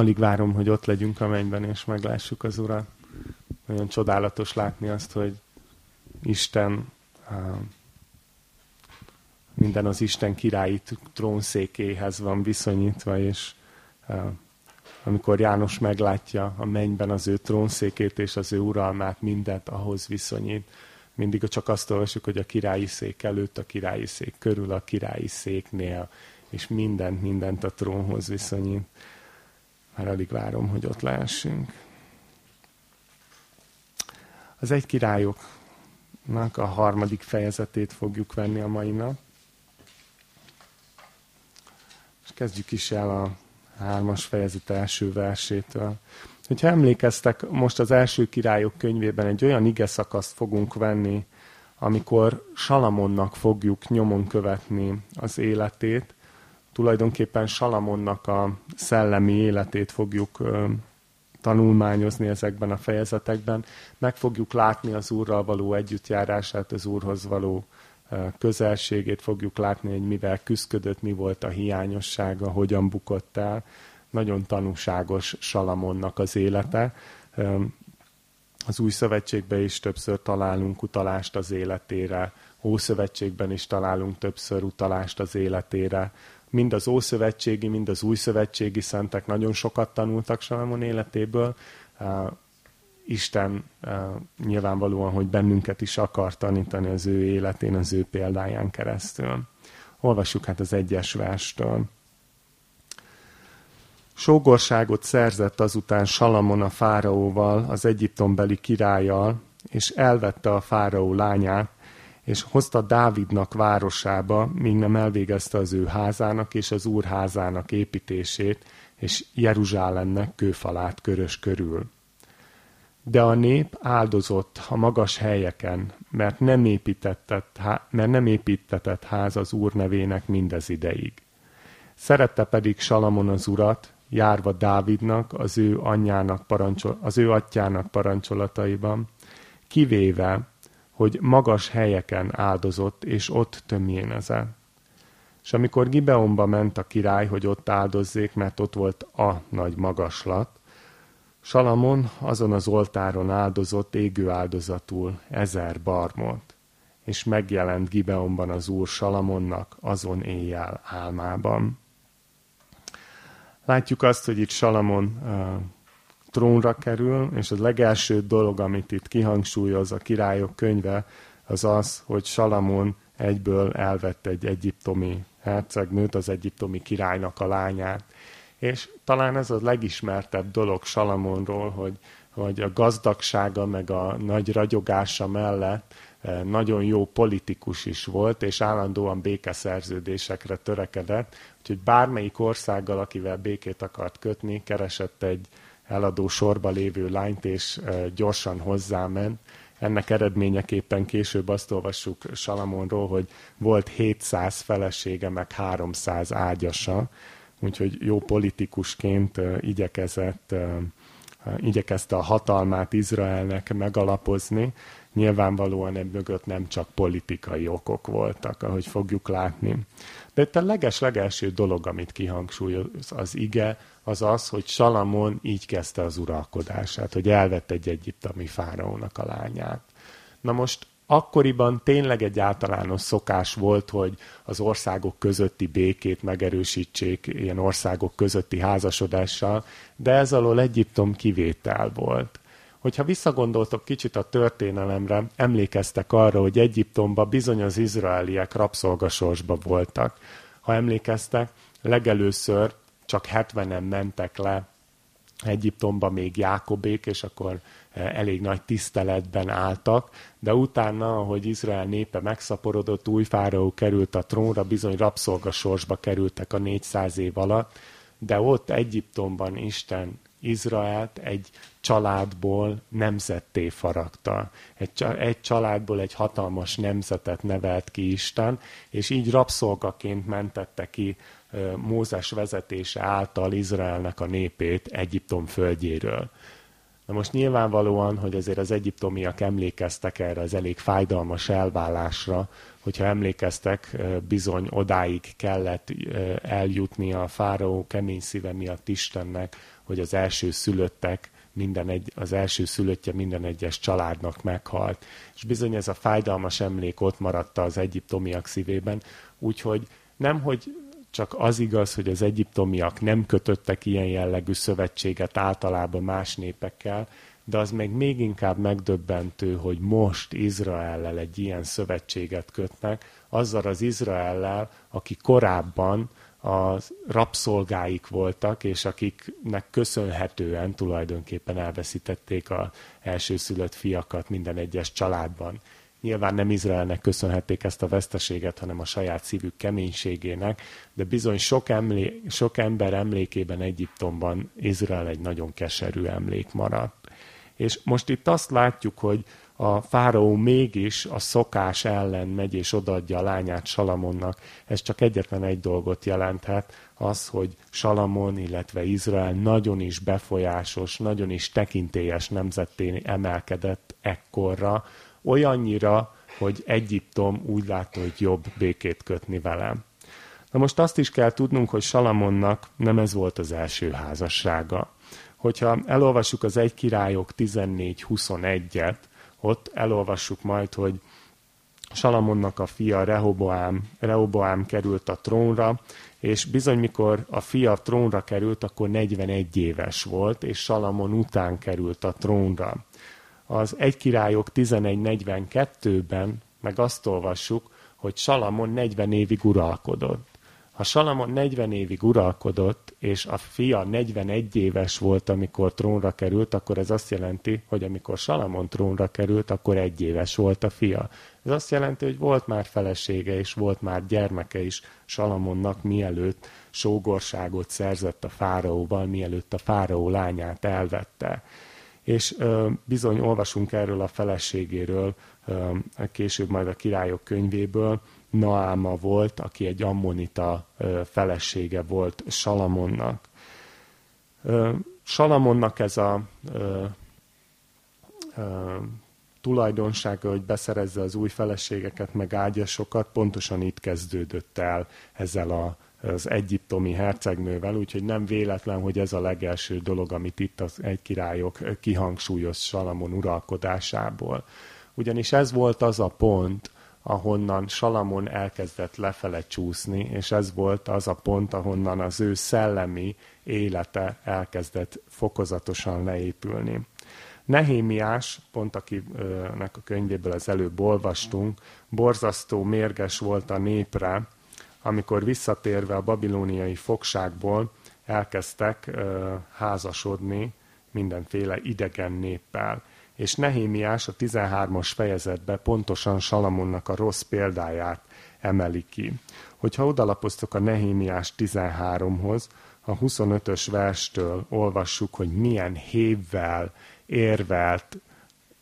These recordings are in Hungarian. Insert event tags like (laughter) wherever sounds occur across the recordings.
Alig várom, hogy ott legyünk a mennyben, és meglássuk az Urat. Nagyon csodálatos látni azt, hogy Isten minden az Isten királyi trónszékéhez van viszonyítva, és amikor János meglátja a mennyben az ő trónszékét és az ő uralmát, mindent ahhoz viszonyít. Mindig csak azt olvasjuk, hogy a királyi szék előtt, a királyi szék körül, a királyi széknél, és mindent, mindent a trónhoz viszonyít. Már alig várom, hogy ott lehessünk. Az egy királyoknak a harmadik fejezetét fogjuk venni a mai nap. És kezdjük is el a hármas fejezet első versétől. Hogyha emlékeztek, most az első királyok könyvében egy olyan ige szakaszt fogunk venni, amikor Salamonnak fogjuk nyomon követni az életét, tulajdonképpen Salamonnak a szellemi életét fogjuk tanulmányozni ezekben a fejezetekben, meg fogjuk látni az Úrral való együttjárását, az Úrhoz való közelségét fogjuk látni, hogy mivel küzdött, mi volt a hiányossága, hogyan bukott el. Nagyon tanúságos Salamonnak az élete. Az új szövetségben is többször találunk utalást az életére, Ószövetségben is találunk többször utalást az életére. Mind az Ószövetségi, mind az új szövetségi szentek nagyon sokat tanultak Salamon életéből. Isten nyilvánvalóan, hogy bennünket is akar tanítani az ő életén, az ő példáján keresztül. Olvassuk hát az egyes verstől. Sógorságot szerzett azután Salamon a fáraóval, az egyiptombeli királlyal, és elvette a fáraó lányát, és hozta Dávidnak városába, míg nem elvégezte az ő házának és az úr házának építését, és Jeruzsálemnek kőfalát körös körül. De a nép áldozott a magas helyeken, mert nem építetett, mert nem építetett ház az Úr nevének mindez ideig. Szerette pedig Salamon az urat, járva Dávidnak, az ő, anyjának parancsol, az ő atyának parancsolataiban, kivéve, hogy magas helyeken áldozott, és ott tömjénezett. És amikor Gibeonba ment a király, hogy ott áldozzék, mert ott volt a nagy magaslat, Salamon azon az oltáron áldozott égő áldozatul ezer barmot, és megjelent Gibeonban az úr Salamonnak azon éjjel álmában. Látjuk azt, hogy itt Salamon trónra kerül, és a legelső dolog, amit itt kihangsúlyoz a királyok könyve, az az, hogy Salamon egyből elvett egy egyiptomi hercegnőt, az egyiptomi királynak a lányát, és talán ez a legismertebb dolog Salamonról, hogy, hogy a gazdagsága meg a nagy ragyogása mellett eh, nagyon jó politikus is volt, és állandóan békeszerződésekre törekedett, úgyhogy bármelyik országgal, akivel békét akart kötni, keresett egy eladó sorba lévő lányt, és gyorsan hozzáment. Ennek eredményeképpen később azt olvassuk Salamonról, hogy volt 700 felesége, meg 300 ágyasa, úgyhogy jó politikusként igyekezett, igyekezte a hatalmát Izraelnek megalapozni. Nyilvánvalóan ebből mögött nem csak politikai okok voltak, ahogy fogjuk látni. De itt a leges-legelső dolog, amit kihangsúlyoz az ige, az az, hogy Salamon így kezdte az uralkodását, hogy elvett egy egyiptomi fáraónak a lányát. Na most akkoriban tényleg egy általános szokás volt, hogy az országok közötti békét megerősítsék ilyen országok közötti házasodással, de ez alól Egyiptom kivétel volt. Hogyha visszagondoltok kicsit a történelemre, emlékeztek arra, hogy Egyiptomban bizony az izraeliek rabszolgasorsba voltak. Ha emlékeztek, legelőször csak 70-en mentek le Egyiptomba még Jákobék, és akkor eh, elég nagy tiszteletben álltak, de utána, ahogy Izrael népe megszaporodott, új fáraó került a trónra, bizony rabszolgasorsba kerültek a 400 év alatt, de ott Egyiptomban Isten Izraelt egy családból nemzetté faragta. Egy, egy családból egy hatalmas nemzetet nevelt ki Isten, és így rabszolgaként mentette ki Mózes vezetése által Izraelnek a népét Egyiptom földjéről. Na most nyilvánvalóan, hogy azért az egyiptomiak emlékeztek erre az elég fájdalmas elvállásra, hogyha emlékeztek, bizony odáig kellett eljutni a fáraó kemény szíve miatt Istennek, hogy az első szülöttek minden egy, az első szülöttje minden egyes családnak meghalt. És bizony ez a fájdalmas emlék ott maradta az egyiptomiak szívében, úgyhogy nem, hogy csak az igaz, hogy az egyiptomiak nem kötöttek ilyen jellegű szövetséget általában más népekkel, de az meg még inkább megdöbbentő, hogy most Izraellel egy ilyen szövetséget kötnek, azzal az Izraellel, aki korábban a rabszolgáik voltak, és akiknek köszönhetően tulajdonképpen elveszítették az elsőszülött fiakat minden egyes családban. Nyilván nem Izraelnek köszönhették ezt a veszteséget, hanem a saját szívük keménységének, de bizony sok, emlé- sok ember emlékében Egyiptomban Izrael egy nagyon keserű emlék maradt. És most itt azt látjuk, hogy a fáraó mégis a szokás ellen megy és odaadja a lányát Salamonnak. Ez csak egyetlen egy dolgot jelenthet, az, hogy Salamon, illetve Izrael nagyon is befolyásos, nagyon is tekintélyes nemzetté emelkedett ekkorra, olyannyira, hogy Egyiptom úgy látta, hogy jobb békét kötni velem. Na most azt is kell tudnunk, hogy Salamonnak nem ez volt az első házassága. Hogyha elolvassuk az egy királyok 14-21-et, ott elolvassuk majd, hogy Salamonnak a fia Rehoboám, Rehoboám került a trónra, és bizony mikor a fia trónra került, akkor 41 éves volt, és Salamon után került a trónra. Az egy királyok 11.42-ben meg azt olvassuk, hogy Salamon 40 évig uralkodott. Ha Salamon 40 évig uralkodott, és a fia 41 éves volt, amikor trónra került, akkor ez azt jelenti, hogy amikor Salamon trónra került, akkor egy éves volt a fia. Ez azt jelenti, hogy volt már felesége, és volt már gyermeke is Salamonnak, mielőtt sógorságot szerzett a fáraóval, mielőtt a fáraó lányát elvette. És bizony olvasunk erről a feleségéről, később majd a királyok könyvéből, Naáma volt, aki egy ammonita felesége volt Salamonnak. Salamonnak ez a tulajdonsága, hogy beszerezze az új feleségeket, meg ágyasokat, pontosan itt kezdődött el ezzel a, az egyiptomi hercegnővel, úgyhogy nem véletlen, hogy ez a legelső dolog, amit itt az egy királyok kihangsúlyoz Salamon uralkodásából. Ugyanis ez volt az a pont, ahonnan Salamon elkezdett lefele csúszni, és ez volt az a pont, ahonnan az ő szellemi élete elkezdett fokozatosan leépülni. Nehémiás, pont akinek a könyvéből az előbb olvastunk, borzasztó mérges volt a népre, amikor visszatérve a babilóniai fogságból elkezdtek házasodni mindenféle idegen néppel és Nehémiás a 13-as fejezetbe pontosan Salamonnak a rossz példáját emeli ki. Hogyha odalapoztok a Nehémiás 13-hoz, a 25-ös verstől olvassuk, hogy milyen hévvel érvelt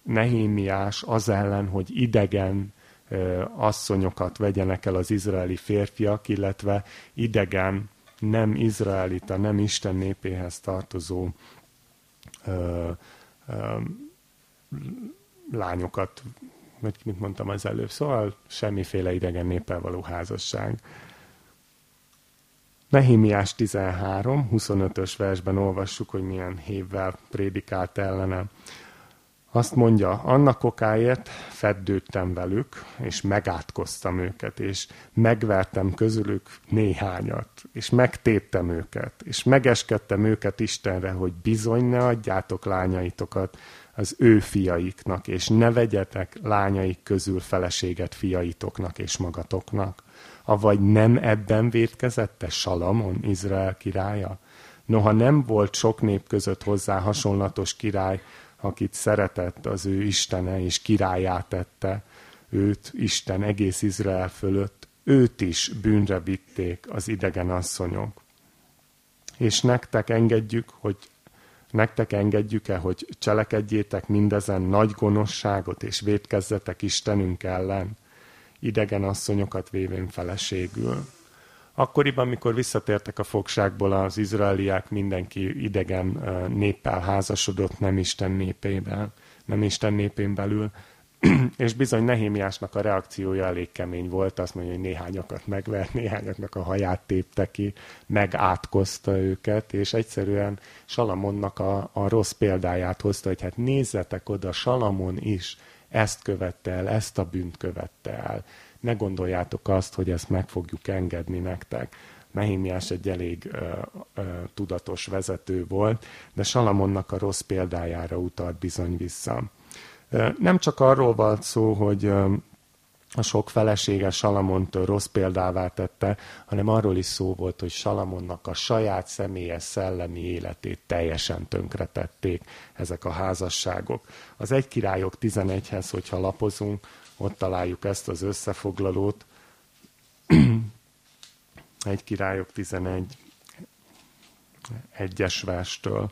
Nehémiás az ellen, hogy idegen asszonyokat vegyenek el az izraeli férfiak, illetve idegen, nem izraelita, nem Isten népéhez tartozó ö, ö, lányokat, vagy mint mondtam az előbb, szóval semmiféle idegen néppel való házasság. Nehimiás 13, 25-ös versben olvassuk, hogy milyen hévvel prédikált ellene. Azt mondja, annak okáért feddődtem velük, és megátkoztam őket, és megvertem közülük néhányat, és megtéptem őket, és megeskedtem őket Istenre, hogy bizony ne adjátok lányaitokat az ő fiaiknak, és ne vegyetek lányaik közül feleséget fiaitoknak és magatoknak. Avagy nem ebben védkezette Salamon, Izrael királya? Noha nem volt sok nép között hozzá hasonlatos király, akit szeretett az ő Istene, és királyát tette, őt Isten egész Izrael fölött, őt is bűnre vitték az idegen asszonyok. És nektek engedjük, hogy Nektek engedjük-e, hogy cselekedjétek mindezen nagy gonoszságot, és védkezzetek Istenünk ellen, idegen asszonyokat vévén feleségül? Akkoriban, amikor visszatértek a fogságból az izraeliák, mindenki idegen néppel házasodott, nem Isten népében, nem Isten népén belül, (clears throat) és bizony Nehémiásnak a reakciója elég kemény volt, azt mondja, hogy néhányakat megvert, néhányaknak a haját tépte ki, megátkozta őket, és egyszerűen Salamonnak a, a rossz példáját hozta, hogy hát nézzetek oda, Salamon is ezt követte el, ezt a bűnt követte el. Ne gondoljátok azt, hogy ezt meg fogjuk engedni nektek. Nehémiás egy elég ö, ö, tudatos vezető volt, de Salamonnak a rossz példájára utalt bizony vissza. Nem csak arról volt szó, hogy a sok felesége Salamont rossz példává tette, hanem arról is szó volt, hogy Salamonnak a saját személyes szellemi életét teljesen tönkretették ezek a házasságok. Az egy királyok 11-hez, hogyha lapozunk, ott találjuk ezt az összefoglalót. (clears throat) egy királyok 11 egyes verstől.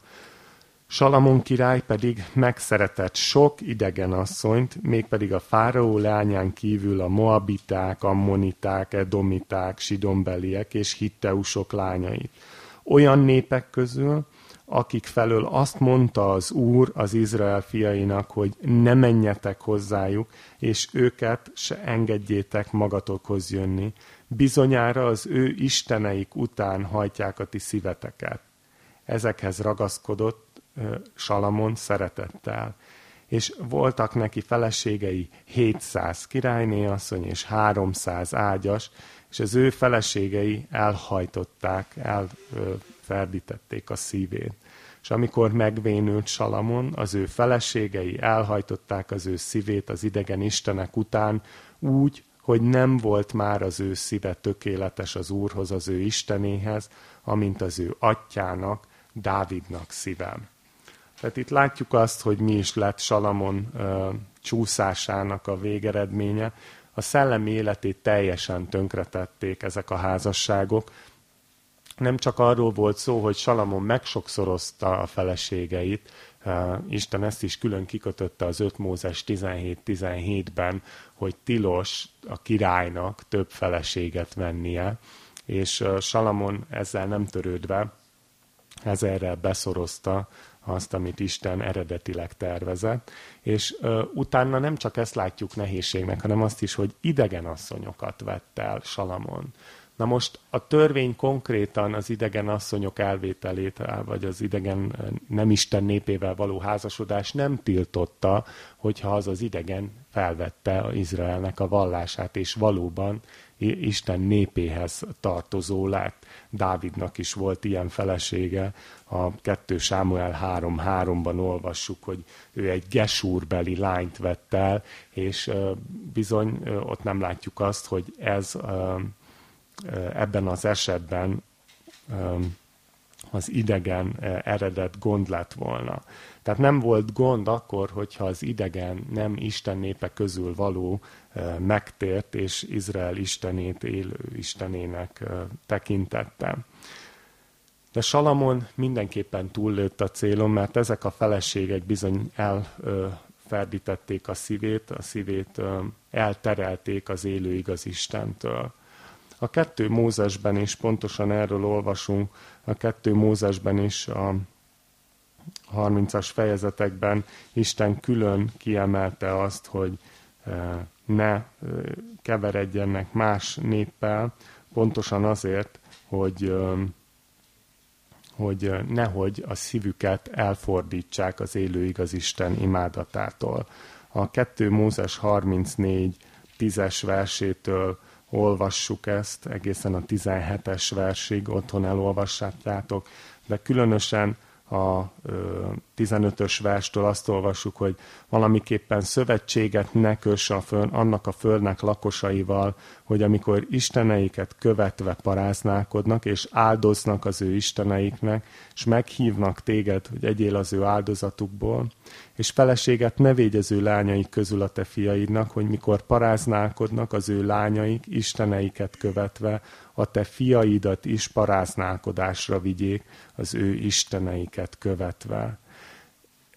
Salamon király pedig megszeretett sok idegen asszonyt, mégpedig a fáraó lányán kívül a moabiták, ammoniták, edomiták, sidombeliek és hitteusok lányait. Olyan népek közül, akik felől azt mondta az Úr az Izrael fiainak, hogy ne menjetek hozzájuk, és őket se engedjétek magatokhoz jönni. Bizonyára az ő isteneik után hajtják a ti szíveteket. Ezekhez ragaszkodott, Salamon szeretettel. És voltak neki feleségei 700 királyné asszony és 300 ágyas, és az ő feleségei elhajtották, elferdítették a szívét. És amikor megvénült Salamon, az ő feleségei elhajtották az ő szívét az idegen istenek után, úgy, hogy nem volt már az ő szíve tökéletes az Úrhoz, az ő Istenéhez, amint az ő atyának, Dávidnak szívem. Tehát itt látjuk azt, hogy mi is lett Salamon uh, csúszásának a végeredménye. A szellemi életét teljesen tönkretették ezek a házasságok. Nem csak arról volt szó, hogy Salamon megsokszorozta a feleségeit, uh, Isten ezt is külön kikötötte az 5 Mózes 17-17-ben, hogy tilos a királynak több feleséget vennie, és uh, Salamon ezzel nem törődve, ezerrel beszorozta azt, amit Isten eredetileg tervezett, és ö, utána nem csak ezt látjuk nehézségnek, hanem azt is, hogy idegen asszonyokat vett el Salamon. Na most a törvény konkrétan az idegen asszonyok elvételét, vagy az idegen nem Isten népével való házasodás nem tiltotta, hogyha az az idegen felvette Izraelnek a vallását, és valóban Isten népéhez tartozó lett. Dávidnak is volt ilyen felesége, a 2 Sámuel 3.3-ban olvassuk, hogy ő egy gesúrbeli lányt vett el, és bizony ott nem látjuk azt, hogy ez ebben az esetben az idegen eredet gond lett volna. Tehát nem volt gond akkor, hogyha az idegen nem Isten népe közül való megtért, és Izrael istenét élő istenének tekintette. De Salamon mindenképpen túllőtt a célon, mert ezek a feleségek bizony elferdítették a szívét, a szívét elterelték az élő igaz Istentől. A kettő Mózesben is pontosan erről olvasunk, a kettő Mózesben is a 30-as fejezetekben Isten külön kiemelte azt, hogy ne keveredjenek más néppel, pontosan azért, hogy hogy nehogy a szívüket elfordítsák az élő igaz Isten imádatától. A 2 Mózes 34 10-es versétől olvassuk ezt, egészen a 17-es versig otthon elolvassátok, de különösen a 15-ös verstől azt olvassuk, hogy valamiképpen szövetséget ne kös a föld, annak a földnek lakosaival, hogy amikor isteneiket követve paráználkodnak, és áldoznak az ő isteneiknek, és meghívnak téged, hogy egyél az ő áldozatukból, és feleséget ne végy az ő lányaik közül a te fiaidnak, hogy mikor paráználkodnak az ő lányaik, isteneiket követve, a te fiaidat is paráználkodásra vigyék az ő isteneiket követve.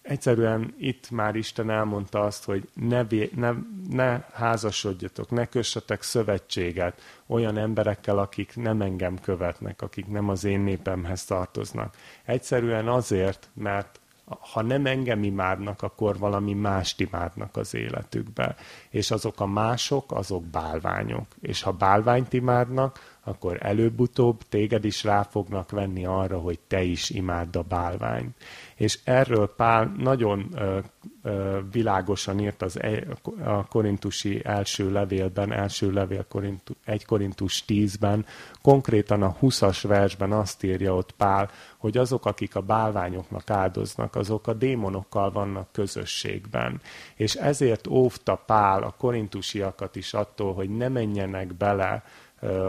egyszerűen itt már Isten elmondta azt, hogy ne, ne, ne házasodjatok, ne kössetek szövetséget olyan emberekkel, akik nem engem követnek, akik nem az én népemhez tartoznak. Egyszerűen azért, mert ha nem engem imádnak, akkor valami mást imádnak az életükbe. És azok a mások, azok bálványok. És ha bálványt imádnak, akkor előbb-utóbb téged is rá fognak venni arra, hogy te is imádd a bálványt. És erről Pál nagyon ö, ö, világosan írt az e, a korintusi első levélben, első levél Korintu, 1 Korintus 10-ben, konkrétan a 20-as versben azt írja ott Pál, hogy azok, akik a bálványoknak áldoznak, azok a démonokkal vannak közösségben. És ezért óvta Pál a korintusiakat is attól, hogy ne menjenek bele ö,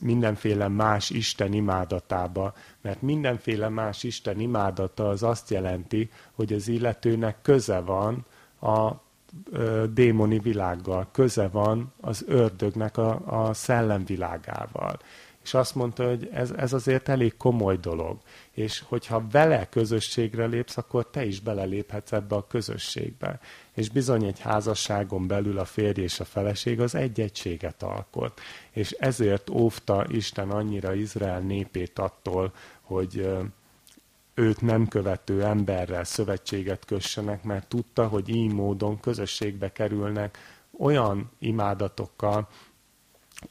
mindenféle más Isten imádatába, mert mindenféle más Isten imádata az azt jelenti, hogy az illetőnek köze van a démoni világgal, köze van az ördögnek a, a szellemvilágával. És azt mondta, hogy ez, ez azért elég komoly dolog. És hogyha vele közösségre lépsz, akkor te is beleléphetsz ebbe a közösségbe. És bizony egy házasságon belül a férj és a feleség az egy egységet alkot. És ezért óvta Isten annyira Izrael népét attól, hogy őt nem követő emberrel szövetséget kössenek, mert tudta, hogy így módon közösségbe kerülnek olyan imádatokkal,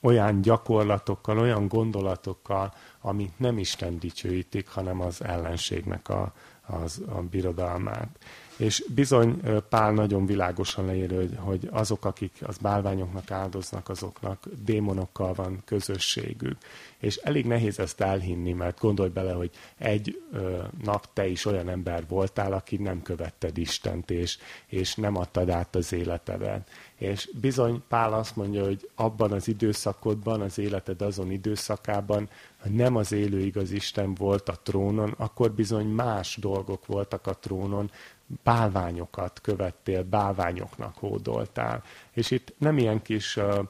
olyan gyakorlatokkal, olyan gondolatokkal, amik nem Isten dicsőítik, hanem az ellenségnek a, az, a birodalmát. És bizony Pál nagyon világosan leír, hogy, hogy azok, akik az bálványoknak áldoznak, azoknak démonokkal van közösségük. És elég nehéz ezt elhinni, mert gondolj bele, hogy egy ö, nap te is olyan ember voltál, aki nem követted Istent, és, és nem adtad át az életedet. És bizony Pál azt mondja, hogy abban az időszakodban, az életed azon időszakában, ha nem az élő igaz Isten volt a trónon, akkor bizony más dolgok voltak a trónon, bálványokat követtél, bálványoknak hódoltál. És itt nem ilyen kis uh,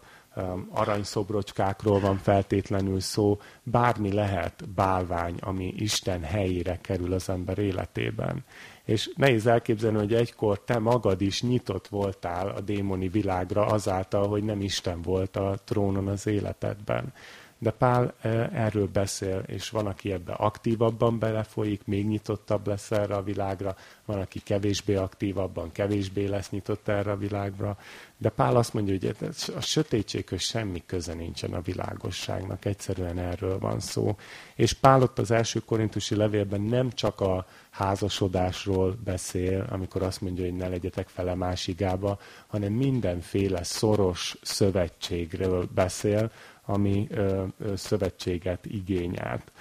aranyszobrocskákról van feltétlenül szó, bármi lehet bálvány, ami Isten helyére kerül az ember életében. És nehéz elképzelni, hogy egykor te magad is nyitott voltál a démoni világra azáltal, hogy nem Isten volt a trónon az életedben. De Pál erről beszél, és van, aki ebbe aktívabban belefolyik, még nyitottabb lesz erre a világra, van, aki kevésbé aktívabban, kevésbé lesz nyitott erre a világra. De Pál azt mondja, hogy a sötétséghöz semmi köze nincsen a világosságnak, egyszerűen erről van szó. És Pál ott az első korintusi levélben nem csak a házasodásról beszél, amikor azt mondja, hogy ne legyetek fele másigába, hanem mindenféle szoros szövetségről beszél, ami ö, ö, szövetséget igényelt.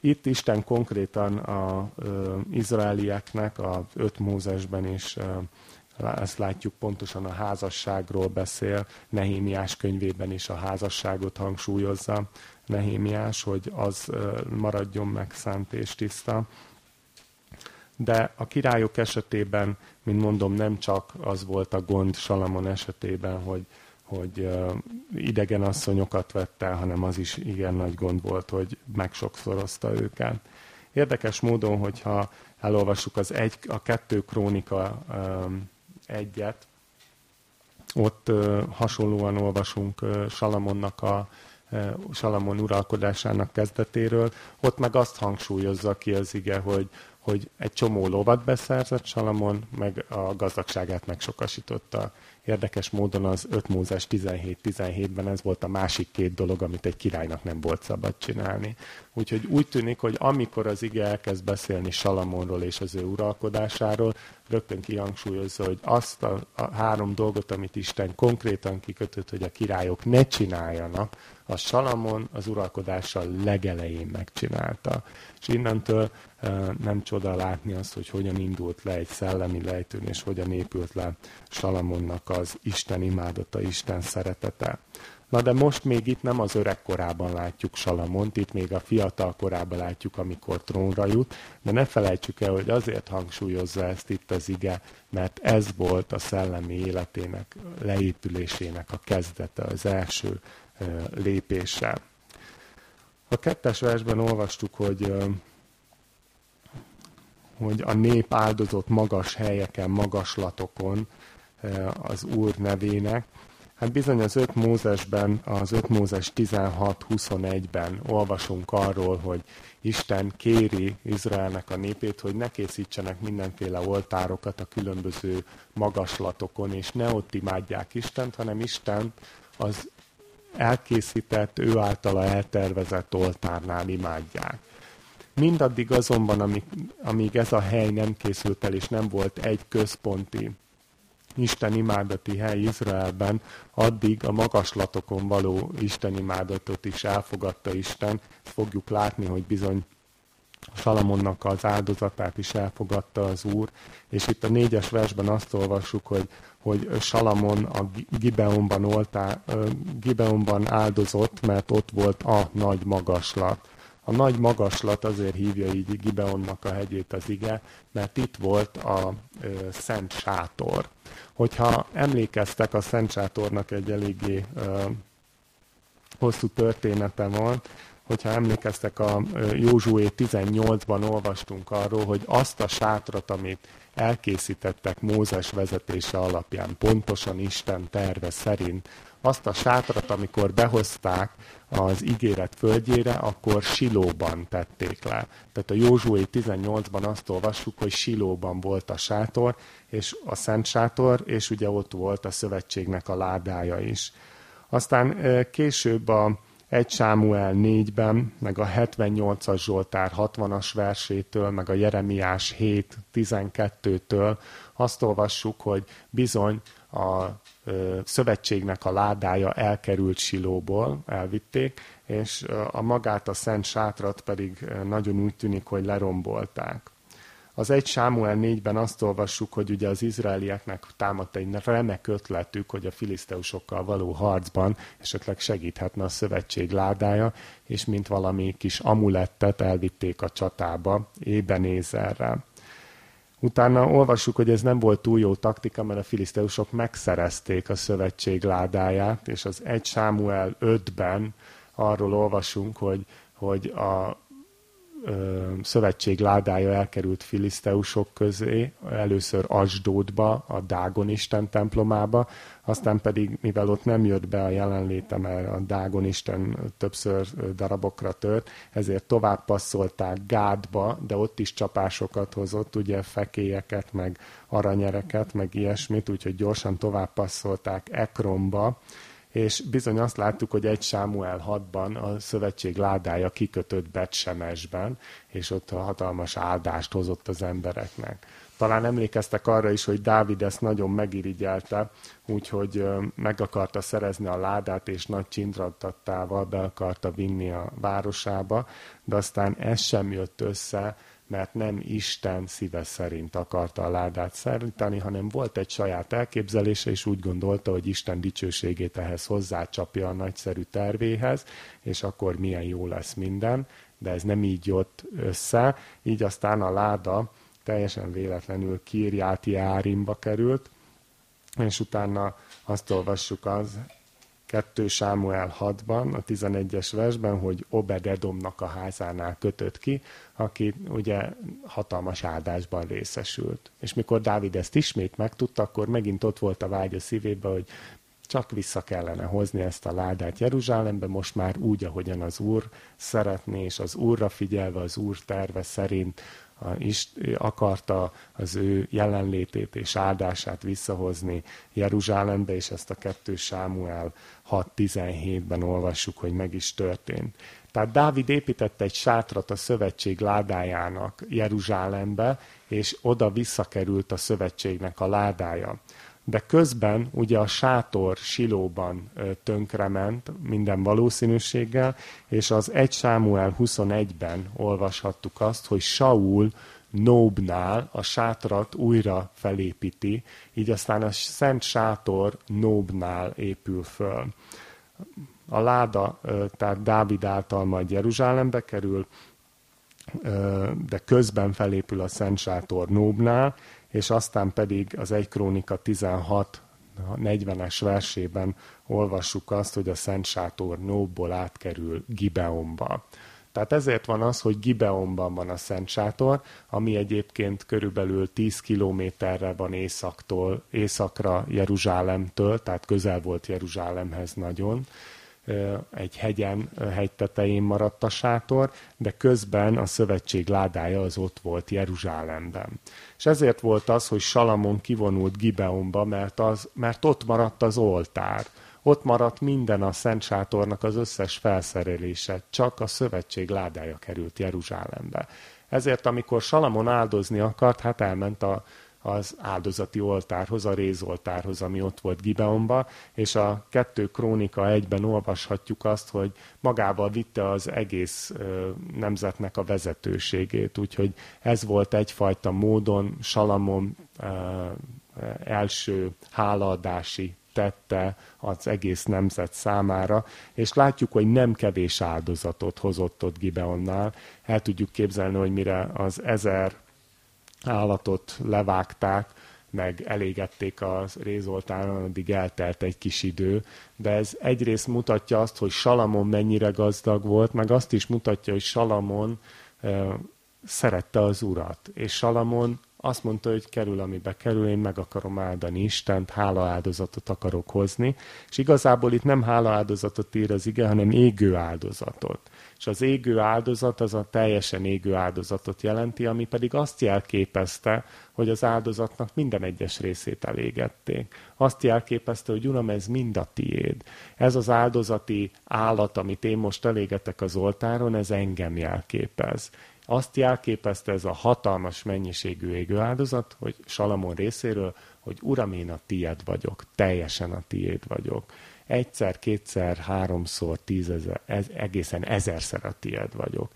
Itt Isten konkrétan a ö, izraelieknek, a öt Mózesben ö, ezt látjuk pontosan a házasságról beszél, Nehémiás könyvében is a házasságot hangsúlyozza Nehémiás, hogy az maradjon meg szent és tiszta. De a királyok esetében, mint mondom, nem csak az volt a gond Salamon esetében, hogy hogy idegen asszonyokat vett el, hanem az is igen nagy gond volt, hogy megsokszorozta őket. Érdekes módon, hogyha elolvassuk az egy, a kettő krónika egyet, ott hasonlóan olvasunk Salamonnak a Salamon uralkodásának kezdetéről, ott meg azt hangsúlyozza ki az ige, hogy, hogy egy csomó lovat beszerzett Salamon, meg a gazdagságát megsokasította. Érdekes módon az 5 Mózes 17-17-ben ez volt a másik két dolog, amit egy királynak nem volt szabad csinálni. Úgyhogy úgy tűnik, hogy amikor az ige elkezd beszélni Salamonról és az ő uralkodásáról, rögtön kihangsúlyozza, hogy azt a, a három dolgot, amit Isten konkrétan kikötött, hogy a királyok ne csináljanak, a Salamon az uralkodással legelején megcsinálta. És innentől nem csoda látni azt, hogy hogyan indult le egy szellemi lejtőn, és hogyan épült le Salamonnak az Isten imádata, Isten szeretete. Na de most még itt nem az öreg korában látjuk Salamont, itt még a fiatal korában látjuk, amikor trónra jut, de ne felejtsük el, hogy azért hangsúlyozza ezt itt az ige, mert ez volt a szellemi életének, leépülésének a kezdete, az első lépése. A kettes versben olvastuk, hogy hogy a nép áldozott magas helyeken, magaslatokon az Úr nevének. Hát bizony az 5 Mózesben, az 5 Mózes 16-21-ben olvasunk arról, hogy Isten kéri Izraelnek a népét, hogy ne készítsenek mindenféle oltárokat a különböző magaslatokon, és ne ott imádják Istent, hanem Isten az elkészített, ő általa eltervezett oltárnál imádják. Mindaddig azonban, amíg, amíg ez a hely nem készült el, és nem volt egy központi Isten imádati hely Izraelben, addig a magaslatokon való Isten imádatot is elfogadta Isten. Fogjuk látni, hogy bizony Salamonnak az áldozatát is elfogadta az Úr, és itt a négyes versben azt olvassuk, hogy, hogy Salamon a Gibeonban, oltá, Gibeonban áldozott, mert ott volt a nagy magaslat. A nagy magaslat azért hívja így Gibeonnak a hegyét az ige, mert itt volt a ö, Szent Sátor. Hogyha emlékeztek, a Szent Sátornak egy eléggé ö, hosszú története van, hogyha emlékeztek, a Józsué 18-ban olvastunk arról, hogy azt a sátrat, amit elkészítettek Mózes vezetése alapján, pontosan Isten terve szerint, azt a sátrat, amikor behozták az ígéret földjére, akkor Silóban tették le. Tehát a Józsué 18-ban azt olvassuk, hogy Silóban volt a sátor, és a Szent Sátor, és ugye ott volt a szövetségnek a ládája is. Aztán később a 1 Sámuel 4-ben, meg a 78-as Zsoltár 60-as versétől, meg a Jeremiás 7 12-től azt olvassuk, hogy bizony a szövetségnek a ládája elkerült Silóból, elvitték, és a magát a szent sátrat pedig nagyon úgy tűnik, hogy lerombolták. Az egy Sámuel 4-ben azt olvassuk, hogy ugye az izraelieknek támadt egy remek ötletük, hogy a filiszteusokkal való harcban esetleg segíthetne a szövetség ládája, és mint valami kis amulettet elvitték a csatába Ébenézerrel. Utána olvassuk, hogy ez nem volt túl jó taktika, mert a filiszteusok megszerezték a szövetség ládáját, és az 1 Sámuel 5-ben arról olvasunk, hogy, hogy a szövetség ládája elkerült filiszteusok közé, először Asdódba, a Dágon Isten templomába, aztán pedig, mivel ott nem jött be a jelenléte, mert a Dágon Isten többször darabokra tört, ezért tovább passzolták Gádba, de ott is csapásokat hozott, ugye fekélyeket, meg aranyereket, meg ilyesmit, úgyhogy gyorsan tovább passzolták Ekronba, és bizony azt láttuk, hogy egy Sámuel 6-ban a szövetség ládája kikötött Betsemesben, és ott a hatalmas áldást hozott az embereknek. Talán emlékeztek arra is, hogy Dávid ezt nagyon megirigyelte, úgyhogy meg akarta szerezni a ládát, és nagy csindrattattával be akarta vinni a városába, de aztán ez sem jött össze, mert nem Isten szíve szerint akarta a ládát szállítani, hanem volt egy saját elképzelése, és úgy gondolta, hogy Isten dicsőségét ehhez hozzácsapja a nagyszerű tervéhez, és akkor milyen jó lesz minden, de ez nem így jött össze, így aztán a láda teljesen véletlenül Kirjáti Árimba került, és utána azt olvassuk az 2 Sámuel 6-ban, a 11-es versben, hogy Obed-Edomnak a házánál kötött ki, aki ugye hatalmas áldásban részesült. És mikor Dávid ezt ismét megtudta, akkor megint ott volt a vágy a szívébe, hogy csak vissza kellene hozni ezt a ládát Jeruzsálembe, most már úgy, ahogyan az Úr szeretné, és az Úrra figyelve, az Úr terve szerint akarta az ő jelenlétét és áldását visszahozni Jeruzsálembe, és ezt a 2 Sámuel 6.17-ben olvassuk, hogy meg is történt. Tehát Dávid építette egy sátrat a szövetség ládájának Jeruzsálembe, és oda visszakerült a szövetségnek a ládája de közben ugye a sátor Silóban tönkrement minden valószínűséggel, és az 1 Sámuel 21-ben olvashattuk azt, hogy Saul Nóbnál a sátrat újra felépíti, így aztán a szent sátor Nóbnál épül föl. A láda, tehát Dávid által majd Jeruzsálembe kerül, de közben felépül a szent sátor Nóbnál, és aztán pedig az 1 Krónika 16 40-es versében olvassuk azt, hogy a Szent Sátor Nóbból átkerül Gibeonba. Tehát ezért van az, hogy Gibeonban van a Szent Sátor, ami egyébként körülbelül 10 kilométerre van északtól, északra Jeruzsálemtől, tehát közel volt Jeruzsálemhez nagyon egy hegyen, hegy tetején maradt a sátor, de közben a szövetség ládája az ott volt Jeruzsálemben. És ezért volt az, hogy Salamon kivonult Gibeonba, mert, az, mert ott maradt az oltár. Ott maradt minden a Szent Sátornak az összes felszerelése, csak a szövetség ládája került Jeruzsálembe. Ezért, amikor Salamon áldozni akart, hát elment a az áldozati oltárhoz, a rézoltárhoz, ami ott volt Gibeonba, és a kettő krónika egyben olvashatjuk azt, hogy magával vitte az egész nemzetnek a vezetőségét, úgyhogy ez volt egyfajta módon Salamon első hálaadási tette az egész nemzet számára, és látjuk, hogy nem kevés áldozatot hozott ott Gibeonnál. El tudjuk képzelni, hogy mire az ezer állatot levágták, meg elégették a rézoltáron, addig eltelt egy kis idő, de ez egyrészt mutatja azt, hogy Salamon mennyire gazdag volt, meg azt is mutatja, hogy Salamon uh, szerette az urat, és Salamon azt mondta, hogy kerül, amibe kerül, én meg akarom áldani Istent, hálaáldozatot akarok hozni, és igazából itt nem hálaáldozatot ír az ige, hanem égő áldozatot és az égő áldozat az a teljesen égő áldozatot jelenti, ami pedig azt jelképezte, hogy az áldozatnak minden egyes részét elégették. Azt jelképezte, hogy Uram, ez mind a tiéd. Ez az áldozati állat, amit én most elégetek az oltáron, ez engem jelképez. Azt jelképezte ez a hatalmas mennyiségű égő áldozat, hogy Salamon részéről, hogy Uram, én a tiéd vagyok, teljesen a tiéd vagyok egyszer, kétszer, háromszor, tízezer, ez, egészen ezerszer a tied vagyok.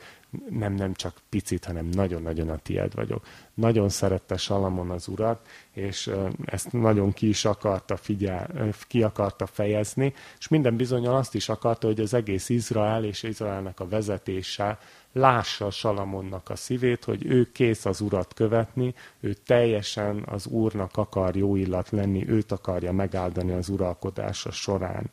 Nem, nem csak picit, hanem nagyon-nagyon a tied vagyok. Nagyon szerette Salamon az urat, és ezt nagyon ki is akarta figyel, ki akarta fejezni, és minden bizonyal azt is akarta, hogy az egész Izrael és Izraelnek a vezetése lássa Salamonnak a szívét, hogy ő kész az urat követni, ő teljesen az úrnak akar jó illat lenni, őt akarja megáldani az uralkodása során.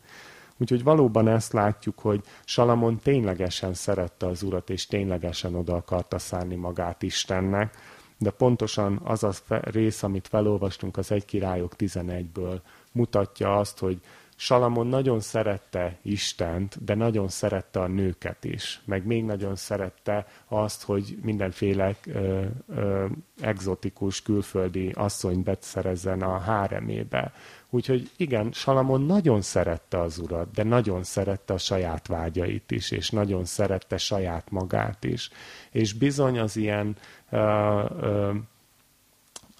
Úgyhogy valóban ezt látjuk, hogy Salamon ténylegesen szerette az urat, és ténylegesen oda akarta szánni magát Istennek, de pontosan az a rész, amit felolvastunk az egy királyok 11-ből, mutatja azt, hogy Salamon nagyon szerette Istent, de nagyon szerette a nőket is, meg még nagyon szerette azt, hogy mindenféle ö, ö, egzotikus külföldi asszony beszerezzen a háremébe. Úgyhogy igen, Salamon nagyon szerette az urat, de nagyon szerette a saját vágyait is, és nagyon szerette saját magát is. És bizony az ilyen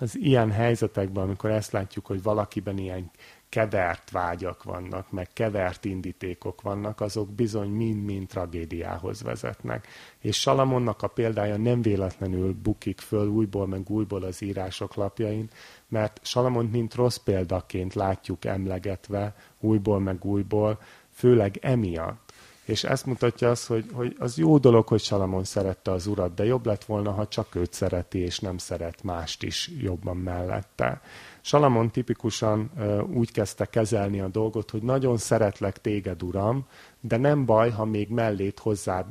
az ilyen helyzetekben, amikor ezt látjuk, hogy valakiben ilyen kevert vágyak vannak, meg kevert indítékok vannak, azok bizony mind-mind tragédiához vezetnek. És Salamonnak a példája nem véletlenül bukik föl újból meg újból az írások lapjain, mert Salamon mint rossz példaként látjuk emlegetve újból meg újból, főleg emiatt. És ezt mutatja az, hogy, hogy az jó dolog, hogy Salamon szerette az urat, de jobb lett volna, ha csak őt szereti, és nem szeret mást is jobban mellette. Salamon tipikusan úgy kezdte kezelni a dolgot, hogy nagyon szeretlek téged, uram, de nem baj, ha még mellét hozzád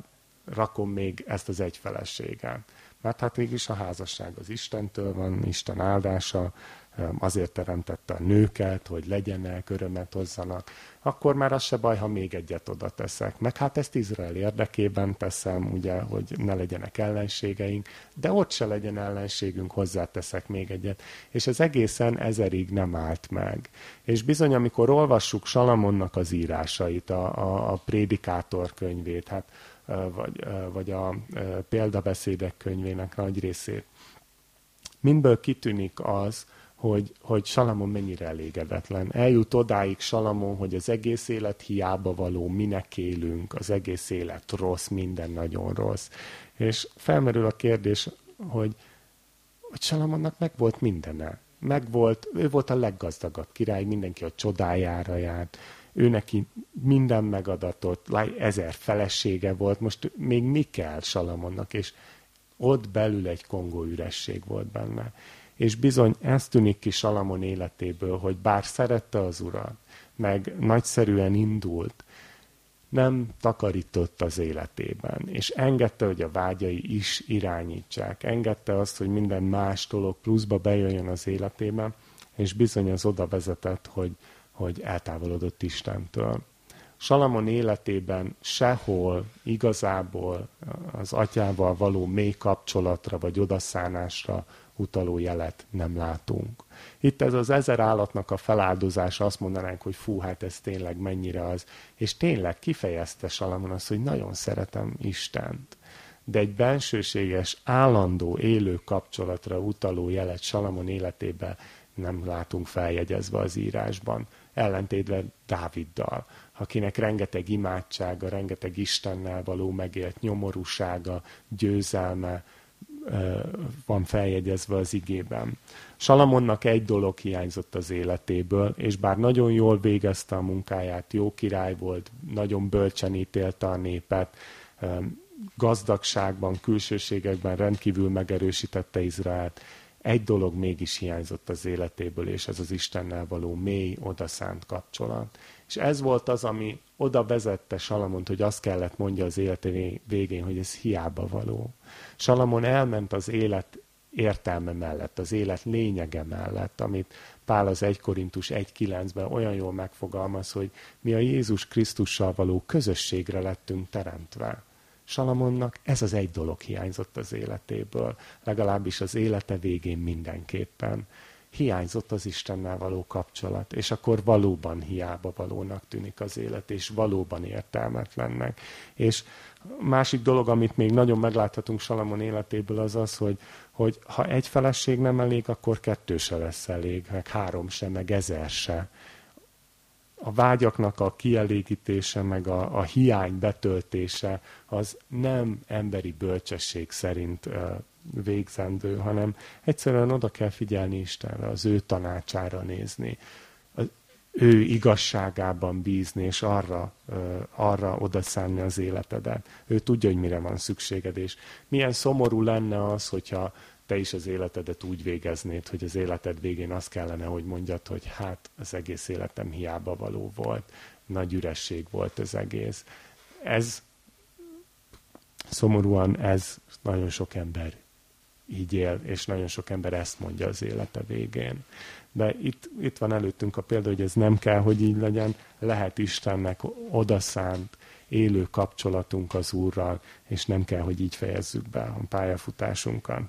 rakom még ezt az egy feleséget. Mert hát mégis a házasság az Istentől van, Isten áldása, azért teremtette a nőket, hogy legyenek, örömet hozzanak, akkor már az se baj, ha még egyet oda teszek. Meg hát ezt Izrael érdekében teszem, ugye, hogy ne legyenek ellenségeink, de ott se legyen ellenségünk, hozzáteszek még egyet. És ez egészen ezerig nem állt meg. És bizony, amikor olvassuk Salamonnak az írásait, a, a, a prédikátor könyvét, hát, vagy, vagy a példabeszédek könyvének nagy részét, mindből kitűnik az, hogy, hogy Salamon mennyire elégedetlen. Eljut odáig Salamon, hogy az egész élet hiába való, minek élünk, az egész élet rossz, minden nagyon rossz. És felmerül a kérdés, hogy, hogy Salamonnak meg volt mindene. Meg volt, ő volt a leggazdagabb király, mindenki a csodájára járt, ő neki minden megadatott, ezer felesége volt, most még mi kell Salamonnak, és ott belül egy kongó üresség volt benne. És bizony ez tűnik ki Salamon életéből, hogy bár szerette az urat, meg nagyszerűen indult, nem takarított az életében, és engedte, hogy a vágyai is irányítsák. Engedte azt, hogy minden más dolog pluszba bejöjjön az életében, és bizony az oda vezetett, hogy, hogy eltávolodott Istentől. Salamon életében sehol igazából az atyával való mély kapcsolatra vagy odaszánásra utaló jelet nem látunk. Itt ez az ezer állatnak a feláldozása, azt mondanánk, hogy fú, hát ez tényleg mennyire az. És tényleg kifejezte Salamon azt, hogy nagyon szeretem Istent. De egy bensőséges, állandó, élő kapcsolatra utaló jelet Salamon életében nem látunk feljegyezve az írásban. Ellentétben Dáviddal, akinek rengeteg imádsága, rengeteg Istennel való megélt nyomorúsága, győzelme, van feljegyezve az igében. Salamonnak egy dolog hiányzott az életéből, és bár nagyon jól végezte a munkáját, jó király volt, nagyon bölcsen ítélte a népet, gazdagságban, külsőségekben rendkívül megerősítette Izraelt, egy dolog mégis hiányzott az életéből, és ez az Istennel való mély, odaszánt kapcsolat. És ez volt az, ami oda vezette Salamont, hogy azt kellett mondja az élete végén, hogy ez hiába való. Salamon elment az élet értelme mellett, az élet lényege mellett, amit Pál az 1 Korintus 1.9-ben olyan jól megfogalmaz, hogy mi a Jézus Krisztussal való közösségre lettünk teremtve. Salamonnak ez az egy dolog hiányzott az életéből, legalábbis az élete végén mindenképpen. Hiányzott az Istennel való kapcsolat, és akkor valóban hiába valónak tűnik az élet, és valóban értelmetlennek. És másik dolog, amit még nagyon megláthatunk Salamon életéből, az az, hogy, hogy ha egy feleség nem elég, akkor kettő se lesz elég, meg három se, meg ezer se a vágyaknak a kielégítése, meg a, a hiány betöltése, az nem emberi bölcsesség szerint végzendő, hanem egyszerűen oda kell figyelni Istenre, az ő tanácsára nézni, az ő igazságában bízni, és arra, arra odaszánni az életedet. Ő tudja, hogy mire van szükséged, és milyen szomorú lenne az, hogyha te is az életedet úgy végeznéd, hogy az életed végén azt kellene, hogy mondjad, hogy hát az egész életem hiába való volt, nagy üresség volt az egész. Ez szomorúan, ez nagyon sok ember így él, és nagyon sok ember ezt mondja az élete végén. De itt, itt van előttünk a példa, hogy ez nem kell, hogy így legyen, lehet Istennek odaszánt, élő kapcsolatunk az Úrral, és nem kell, hogy így fejezzük be a pályafutásunkat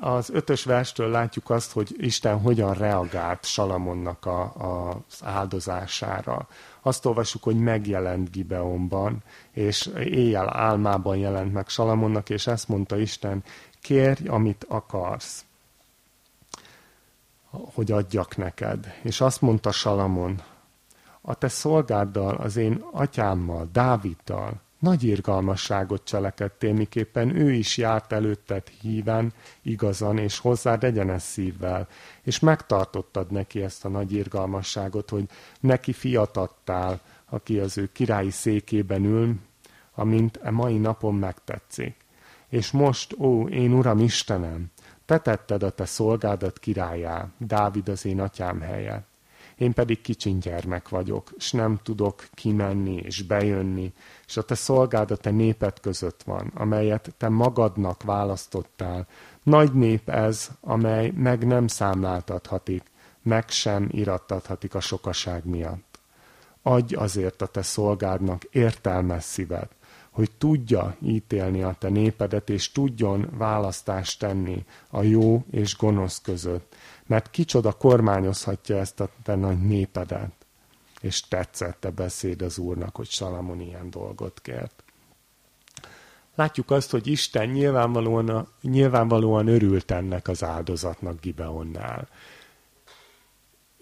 az ötös verstől látjuk azt, hogy Isten hogyan reagált Salamonnak a, a, az áldozására. Azt olvassuk, hogy megjelent Gibeonban, és éjjel álmában jelent meg Salamonnak, és ezt mondta Isten, kérj, amit akarsz, hogy adjak neked. És azt mondta Salamon, a te szolgáddal, az én atyámmal, Dáviddal, nagy irgalmasságot cselekedtél, miképpen ő is járt előtted híven, igazan és hozzád egyenes szívvel, és megtartottad neki ezt a nagy irgalmasságot, hogy neki fiatadtál, aki az ő királyi székében ül, amint e mai napon megtetszik. És most, ó, én Uram Istenem, te tetted a te szolgádat királyá, Dávid az én atyám helyett. Én pedig kicsin gyermek vagyok, és nem tudok kimenni és bejönni, és a te szolgád a te néped között van, amelyet te magadnak választottál. Nagy nép ez, amely meg nem számláltathatik, meg sem irattathatik a sokaság miatt. Adj azért a te szolgádnak értelmes szívet, hogy tudja ítélni a te népedet, és tudjon választást tenni a jó és gonosz között. Mert kicsoda kormányozhatja ezt a te nagy népedet és tetszett a beszéd az Úrnak, hogy Salamon ilyen dolgot kért. Látjuk azt, hogy Isten nyilvánvalóan, nyilvánvalóan örült ennek az áldozatnak Gibeonnál.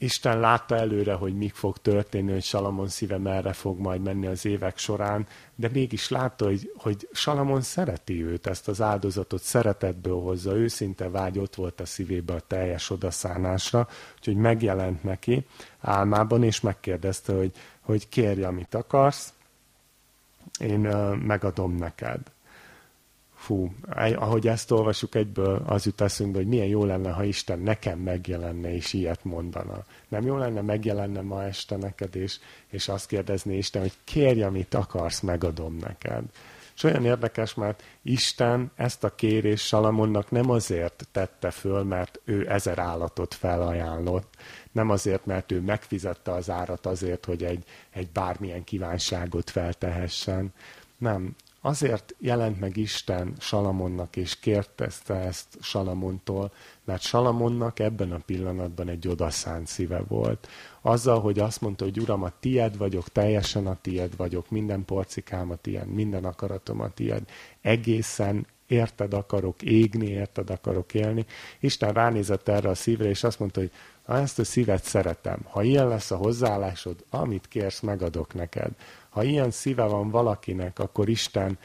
Isten látta előre, hogy mik fog történni, hogy Salamon szíve merre fog majd menni az évek során, de mégis látta, hogy, hogy Salamon szereti őt, ezt az áldozatot szeretetből hozza, őszinte vágy ott volt a szívébe a teljes odaszánásra, úgyhogy megjelent neki álmában, és megkérdezte, hogy, hogy kérj, amit akarsz, én megadom neked. Fú, ahogy ezt olvasjuk egyből, az jut eszünkbe, hogy milyen jó lenne, ha Isten nekem megjelenne és ilyet mondana. Nem jó lenne megjelenne ma este neked, és, és azt kérdezni Isten, hogy kérj, amit akarsz, megadom neked. És olyan érdekes, mert Isten ezt a kérés Salamonnak nem azért tette föl, mert ő ezer állatot felajánlott, nem azért, mert ő megfizette az árat azért, hogy egy, egy bármilyen kívánságot feltehessen. Nem, Azért jelent meg Isten Salamonnak, és kértezte ezt Salamontól, mert Salamonnak ebben a pillanatban egy odaszánt szíve volt. Azzal, hogy azt mondta, hogy Uram, a tied vagyok, teljesen a tied vagyok, minden porcikám a tied, minden akaratom a tied, egészen érted akarok égni, érted akarok élni. Isten ránézett erre a szívre, és azt mondta, hogy ezt a szívet szeretem. Ha ilyen lesz a hozzáállásod, amit kérsz, megadok neked. Ha ilyen szíve van valakinek, akkor Isten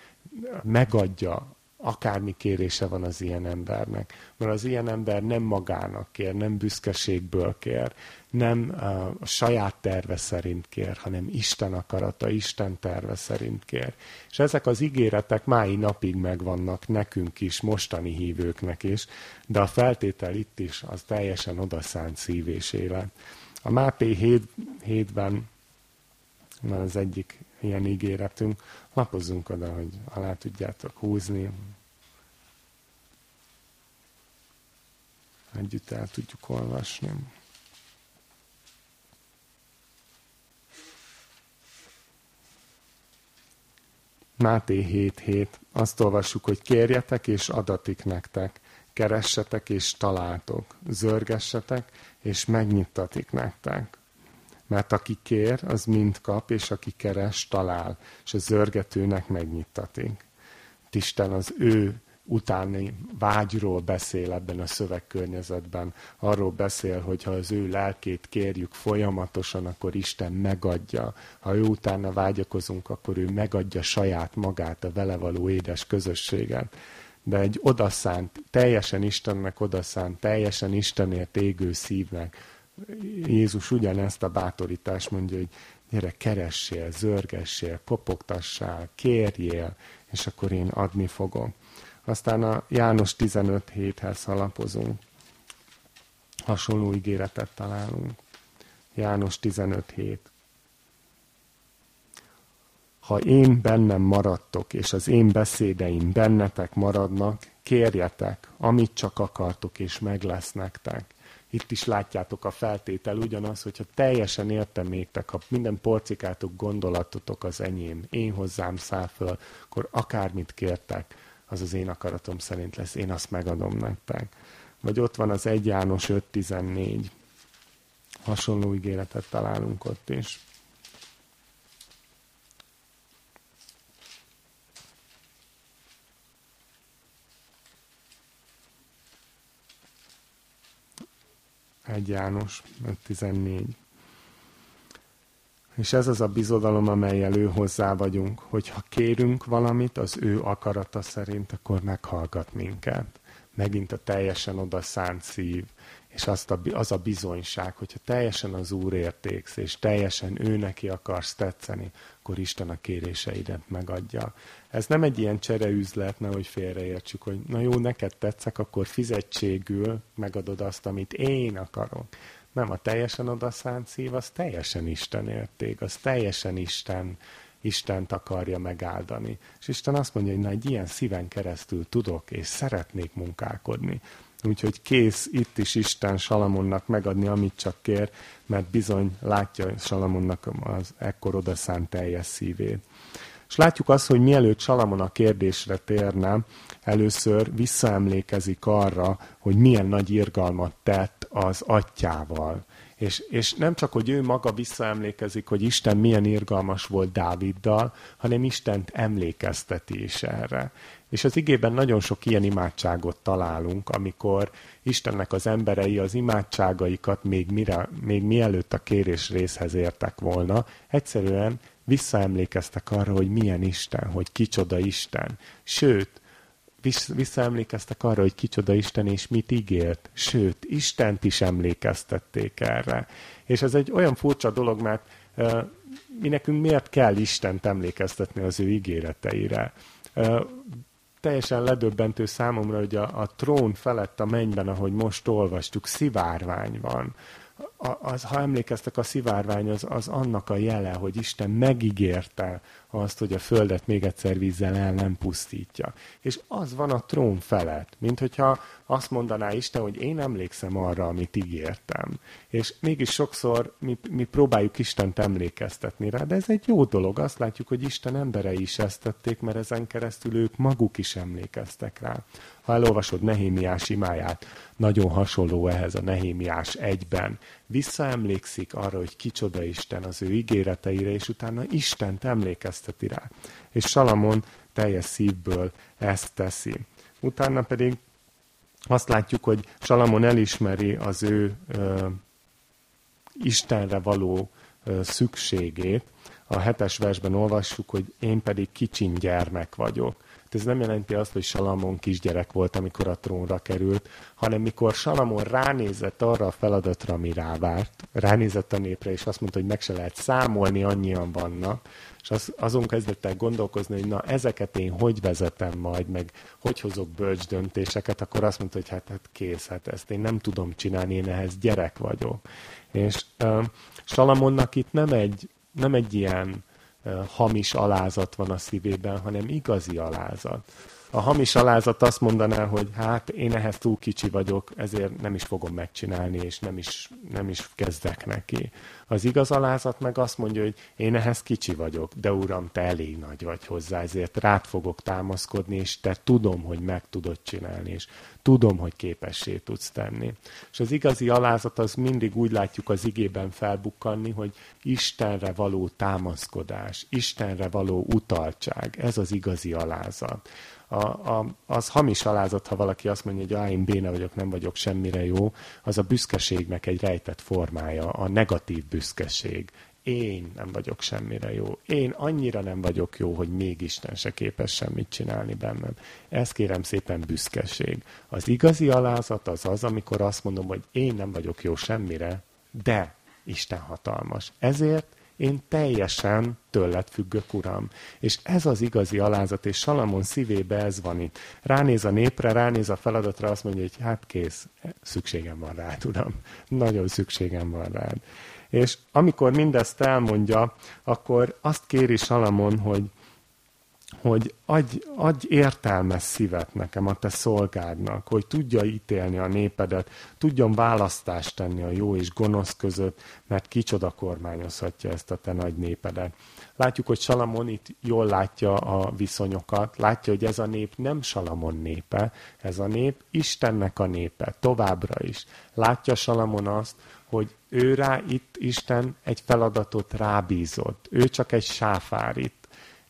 megadja, akármi kérése van az ilyen embernek. Mert az ilyen ember nem magának kér, nem büszkeségből kér, nem a saját terve szerint kér, hanem Isten akarata, Isten terve szerint kér. És ezek az ígéretek mái napig megvannak nekünk is, mostani hívőknek is, de a feltétel itt is az teljesen odaszánt szív és élet. A Máté 7, 7-ben van az egyik ilyen ígéretünk, lapozzunk oda, hogy alá tudjátok húzni. Együtt el tudjuk olvasni. Máté 7.7. Azt olvassuk, hogy kérjetek és adatik nektek, keressetek és találtok, zörgessetek és megnyittatik nektek. Mert aki kér, az mind kap, és aki keres, talál, és a zörgetőnek megnyittatik. Isten az ő utáni vágyról beszél ebben a szövegkörnyezetben. Arról beszél, hogy ha az ő lelkét kérjük folyamatosan, akkor Isten megadja. Ha ő utána vágyakozunk, akkor ő megadja saját magát, a vele való édes közösséget. De egy odaszánt, teljesen Istennek odaszánt, teljesen Istenért égő szívnek, Jézus ugyanezt a bátorítást mondja, hogy gyere, keressél, zörgessél, kopogtassál, kérjél, és akkor én adni fogom. Aztán a János 15 héthez alapozunk. Hasonló ígéretet találunk. János 15 hét. Ha én bennem maradtok, és az én beszédeim bennetek maradnak, kérjetek, amit csak akartok, és meg lesz nektek. Itt is látjátok a feltétel ugyanaz, hogyha teljesen érteméktek, ha minden porcikátok, gondolatotok az enyém, én hozzám száll föl, akkor akármit kértek, az az én akaratom szerint lesz, én azt megadom nektek. Vagy ott van az 1 János 5.14. Hasonló ígéretet találunk ott is. Egy János 5.14. És ez az a bizodalom, amelyel ő hozzá vagyunk, hogy ha kérünk valamit az ő akarata szerint, akkor meghallgat minket. Megint a teljesen oda szánt szív, és azt a, az a bizonyság, hogyha teljesen az Úr értéksz, és teljesen ő neki akarsz tetszeni, akkor Isten a kéréseidet megadja. Ez nem egy ilyen csereüzlet, nehogy félreértsük, hogy na jó, neked tetszek, akkor fizetségül megadod azt, amit én akarok. Nem, a teljesen odaszánt szív, az teljesen Isten érték, az teljesen Isten, Istent akarja megáldani. És Isten azt mondja, hogy na, egy ilyen szíven keresztül tudok, és szeretnék munkálkodni. Úgyhogy kész itt is Isten Salamonnak megadni, amit csak kér, mert bizony látja Salamonnak az ekkor odaszánt teljes szívét. És látjuk azt, hogy mielőtt Salamon a kérdésre térne, először visszaemlékezik arra, hogy milyen nagy irgalmat tett az atyával. És, és nem csak, hogy ő maga visszaemlékezik, hogy Isten milyen irgalmas volt Dáviddal, hanem Istent emlékezteti is erre. És az igében nagyon sok ilyen imádságot találunk, amikor Istennek az emberei az imádságaikat még, mire, még mielőtt a kérés részhez értek volna, egyszerűen visszaemlékeztek arra, hogy milyen Isten, hogy kicsoda Isten. Sőt, visszaemlékeztek arra, hogy kicsoda Isten és mit ígért. Sőt, Istent is emlékeztették erre. És ez egy olyan furcsa dolog, mert uh, mi nekünk miért kell Istent emlékeztetni az ő ígéreteire? Uh, teljesen ledöbbentő számomra, hogy a, a trón felett a mennyben, ahogy most olvastuk, szivárvány van az, ha emlékeztek, a szivárvány az, az annak a jele, hogy Isten megígérte azt, hogy a földet még egyszer vízzel el nem pusztítja. És az van a trón felett, mint hogyha azt mondaná Isten, hogy én emlékszem arra, amit ígértem. És mégis sokszor mi, mi próbáljuk Istent emlékeztetni rá, de ez egy jó dolog. Azt látjuk, hogy Isten emberei is ezt tették, mert ezen keresztül ők maguk is emlékeztek rá. Ha elolvasod Nehémiás imáját, nagyon hasonló ehhez a Nehémiás egyben. Visszaemlékszik arra, hogy kicsoda Isten az ő ígéreteire, és utána Istent emlékezteti rá. És Salamon teljes szívből ezt teszi. Utána pedig azt látjuk, hogy Salamon elismeri az ő ö, Istenre való ö, szükségét. A hetes versben olvassuk, hogy én pedig kicsin gyermek vagyok. Ez nem jelenti azt, hogy Salamon kisgyerek volt, amikor a trónra került, hanem mikor Salamon ránézett arra a feladatra, ami rávárt, ránézett a népre, és azt mondta, hogy meg se lehet számolni, annyian vannak, és az, azon kezdett el gondolkozni, hogy na ezeket én hogy vezetem majd, meg hogy hozok bölcs döntéseket, akkor azt mondta, hogy hát, hát kész, hát ezt én nem tudom csinálni, én ehhez gyerek vagyok. És uh, Salamonnak itt nem egy, nem egy ilyen hamis alázat van a szívében, hanem igazi alázat. A hamis alázat azt mondaná, hogy hát én ehhez túl kicsi vagyok, ezért nem is fogom megcsinálni, és nem is, nem is kezdek neki. Az igaz alázat meg azt mondja, hogy én ehhez kicsi vagyok, de uram, te elég nagy vagy hozzá, ezért rád fogok támaszkodni, és te tudom, hogy meg tudod csinálni, és tudom, hogy képessé tudsz tenni. És az igazi alázat az mindig úgy látjuk az igében felbukkanni, hogy Istenre való támaszkodás, Istenre való utaltság, ez az igazi alázat. A, a, az hamis alázat, ha valaki azt mondja, hogy ah, én béna vagyok, nem vagyok semmire jó, az a büszkeségnek egy rejtett formája, a negatív büszkeség. Én nem vagyok semmire jó. Én annyira nem vagyok jó, hogy még Isten se képes semmit csinálni bennem. Ez kérem szépen büszkeség. Az igazi alázat az az, amikor azt mondom, hogy én nem vagyok jó semmire, de Isten hatalmas. Ezért én teljesen tőled függök, Uram. És ez az igazi alázat, és Salamon szívébe ez van itt. Ránéz a népre, ránéz a feladatra, azt mondja, hogy hát kész, szükségem van rád, Uram. Nagyon szükségem van rád. És amikor mindezt elmondja, akkor azt kéri Salamon, hogy hogy adj, adj értelmes szívet nekem, a te szolgádnak, hogy tudja ítélni a népedet, tudjon választást tenni a jó és gonosz között, mert kicsoda kormányozhatja ezt a te nagy népedet. Látjuk, hogy Salamon itt jól látja a viszonyokat, látja, hogy ez a nép nem Salamon népe, ez a nép Istennek a népe, továbbra is. Látja Salamon azt, hogy ő rá itt Isten egy feladatot rábízott. Ő csak egy sáfár itt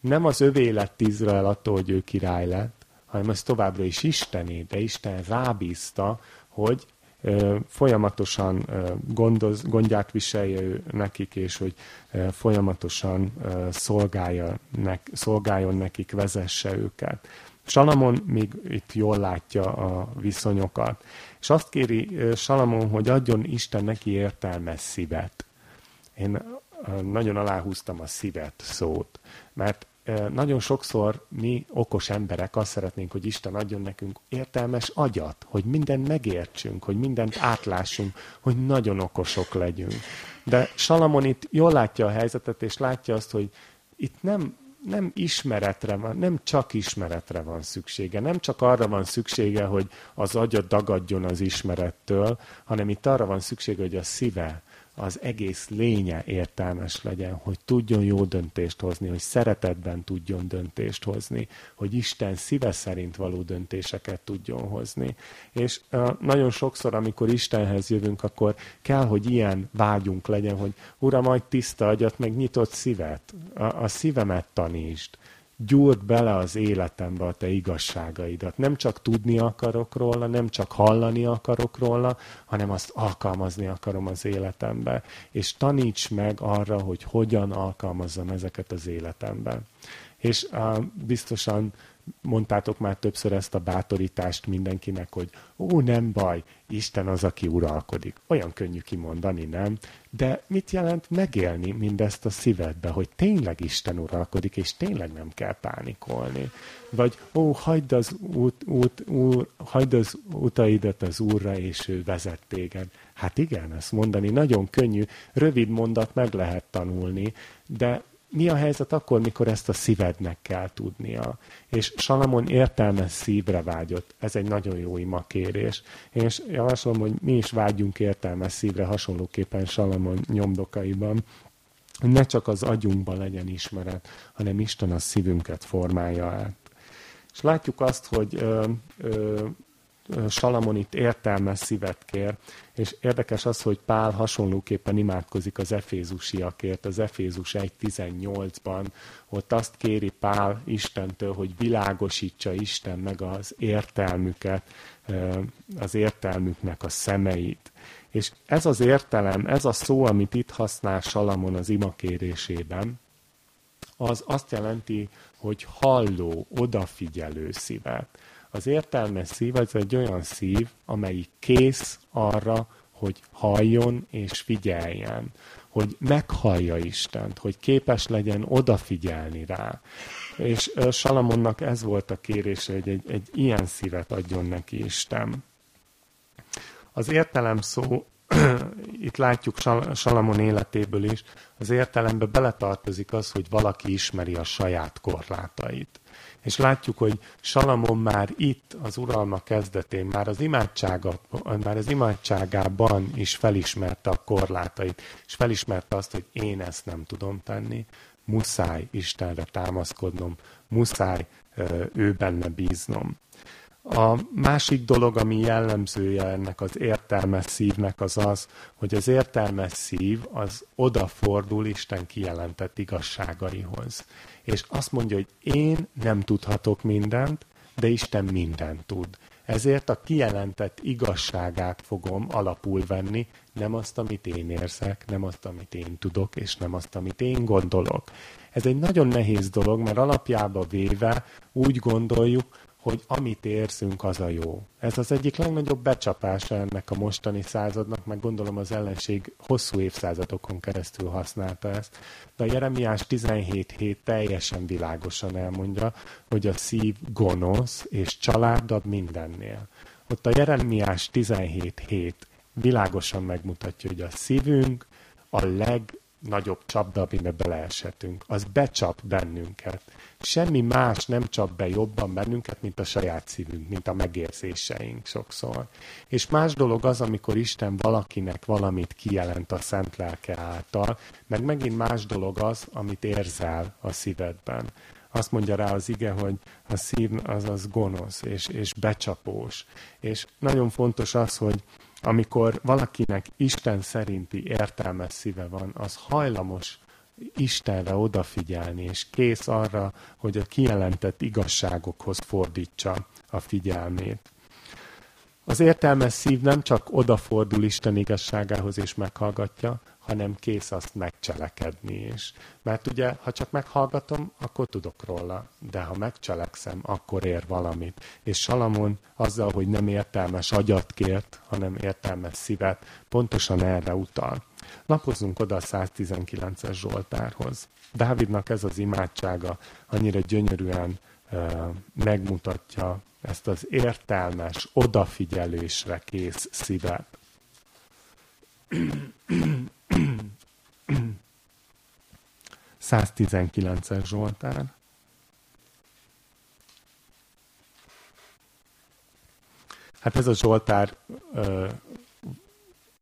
nem az övé lett Izrael attól, hogy ő király lett, hanem ez továbbra is Istené, de Isten rábízta, hogy ö, folyamatosan ö, gondoz, gondját viselje ő nekik, és hogy ö, folyamatosan ö, szolgálja nek, szolgáljon nekik, vezesse őket. Salamon még itt jól látja a viszonyokat. És azt kéri Salamon, hogy adjon Isten neki értelmes szívet. Én nagyon aláhúztam a szívet szót, mert nagyon sokszor mi okos emberek azt szeretnénk, hogy Isten adjon nekünk értelmes agyat, hogy mindent megértsünk, hogy mindent átlássunk, hogy nagyon okosok legyünk. De Salamon itt jól látja a helyzetet, és látja azt, hogy itt nem, nem ismeretre van, nem csak ismeretre van szüksége, nem csak arra van szüksége, hogy az agya dagadjon az ismerettől, hanem itt arra van szüksége, hogy a szíve az egész lénye értelmes legyen, hogy tudjon jó döntést hozni, hogy szeretetben tudjon döntést hozni, hogy Isten szíve szerint való döntéseket tudjon hozni. És nagyon sokszor, amikor Istenhez jövünk, akkor kell, hogy ilyen vágyunk legyen, hogy Uram, majd tiszta agyat, meg nyitott szívet, a, a szívemet tanítsd gyúrd bele az életembe a te igazságaidat. Nem csak tudni akarok róla, nem csak hallani akarok róla, hanem azt alkalmazni akarom az életembe. És taníts meg arra, hogy hogyan alkalmazzam ezeket az életemben. És uh, biztosan mondtátok már többször ezt a bátorítást mindenkinek, hogy ó, nem baj, Isten az, aki uralkodik. Olyan könnyű kimondani, nem? De mit jelent megélni mindezt a szívedbe, hogy tényleg Isten uralkodik, és tényleg nem kell pánikolni? Vagy ó, hagyd az, út, út, úr, hagyd az utaidat az Úrra, és ő vezet téged. Hát igen, ezt mondani nagyon könnyű, rövid mondat meg lehet tanulni, de mi a helyzet akkor, mikor ezt a szívednek kell tudnia? És Salamon értelmes szívre vágyott. Ez egy nagyon jó imakérés. És javaslom, hogy mi is vágyjunk értelmes szívre, hasonlóképpen Salamon nyomdokaiban, hogy ne csak az agyunkban legyen ismeret, hanem Isten a szívünket formálja át. És látjuk azt, hogy ö, ö, Salamon itt értelmes szívet kér, és érdekes az, hogy Pál hasonlóképpen imádkozik az efézusiakért, az Efézus 1.18-ban, ott azt kéri Pál Istentől, hogy világosítsa Isten meg az értelmüket, az értelmüknek a szemeit. És ez az értelem, ez a szó, amit itt használ Salamon az imakérésében, az azt jelenti, hogy halló, odafigyelő szívet. Az értelmes szív az egy olyan szív, amelyik kész arra, hogy halljon és figyeljen, hogy meghallja Istent, hogy képes legyen odafigyelni rá. És Salamonnak ez volt a kérése, hogy egy, egy ilyen szívet adjon neki Isten. Az értelem szó, (clears throat) itt látjuk Salamon életéből is, az értelembe beletartozik az, hogy valaki ismeri a saját korlátait. És látjuk, hogy Salamon már itt az uralma kezdetén, már az, imádsága, már az imádságában is felismerte a korlátait, és felismerte azt, hogy én ezt nem tudom tenni, muszáj Istenre támaszkodnom, muszáj ő benne bíznom. A másik dolog, ami jellemzője ennek az értelmes szívnek az az, hogy az értelmes szív az odafordul Isten kijelentett igazságaihoz. És azt mondja, hogy én nem tudhatok mindent, de Isten mindent tud. Ezért a kijelentett igazságát fogom alapul venni, nem azt, amit én érzek, nem azt, amit én tudok, és nem azt, amit én gondolok. Ez egy nagyon nehéz dolog, mert alapjába véve úgy gondoljuk, hogy amit érzünk, az a jó. Ez az egyik legnagyobb becsapása ennek a mostani századnak, meg gondolom az ellenség hosszú évszázadokon keresztül használta ezt. De a Jeremiás 17.7 teljesen világosan elmondja, hogy a szív gonosz és családabb mindennél. Ott a Jeremiás 17.7 világosan megmutatja, hogy a szívünk a legnagyobb csapda, amiben beleeshetünk. Az becsap bennünket. Semmi más nem csap be jobban bennünket, mint a saját szívünk, mint a megérzéseink sokszor. És más dolog az, amikor Isten valakinek valamit kijelent a szent lelke által, meg megint más dolog az, amit érzel a szívedben. Azt mondja rá az ige, hogy a szív az az gonosz és, és becsapós. És nagyon fontos az, hogy amikor valakinek Isten szerinti értelmes szíve van, az hajlamos Istenre odafigyelni, és kész arra, hogy a kijelentett igazságokhoz fordítsa a figyelmét. Az értelmes szív nem csak odafordul Isten igazságához és meghallgatja, hanem kész azt megcselekedni is. Mert ugye, ha csak meghallgatom, akkor tudok róla, de ha megcselekszem, akkor ér valamit. És Salamon azzal, hogy nem értelmes agyat kért, hanem értelmes szívet, pontosan erre utal. Lapozzunk oda a 119-es Zsoltárhoz. Dávidnak ez az imádsága annyira gyönyörűen uh, megmutatja ezt az értelmes, odafigyelésre kész szívet. 119-es Zsoltár. Hát ez a Zsoltár uh,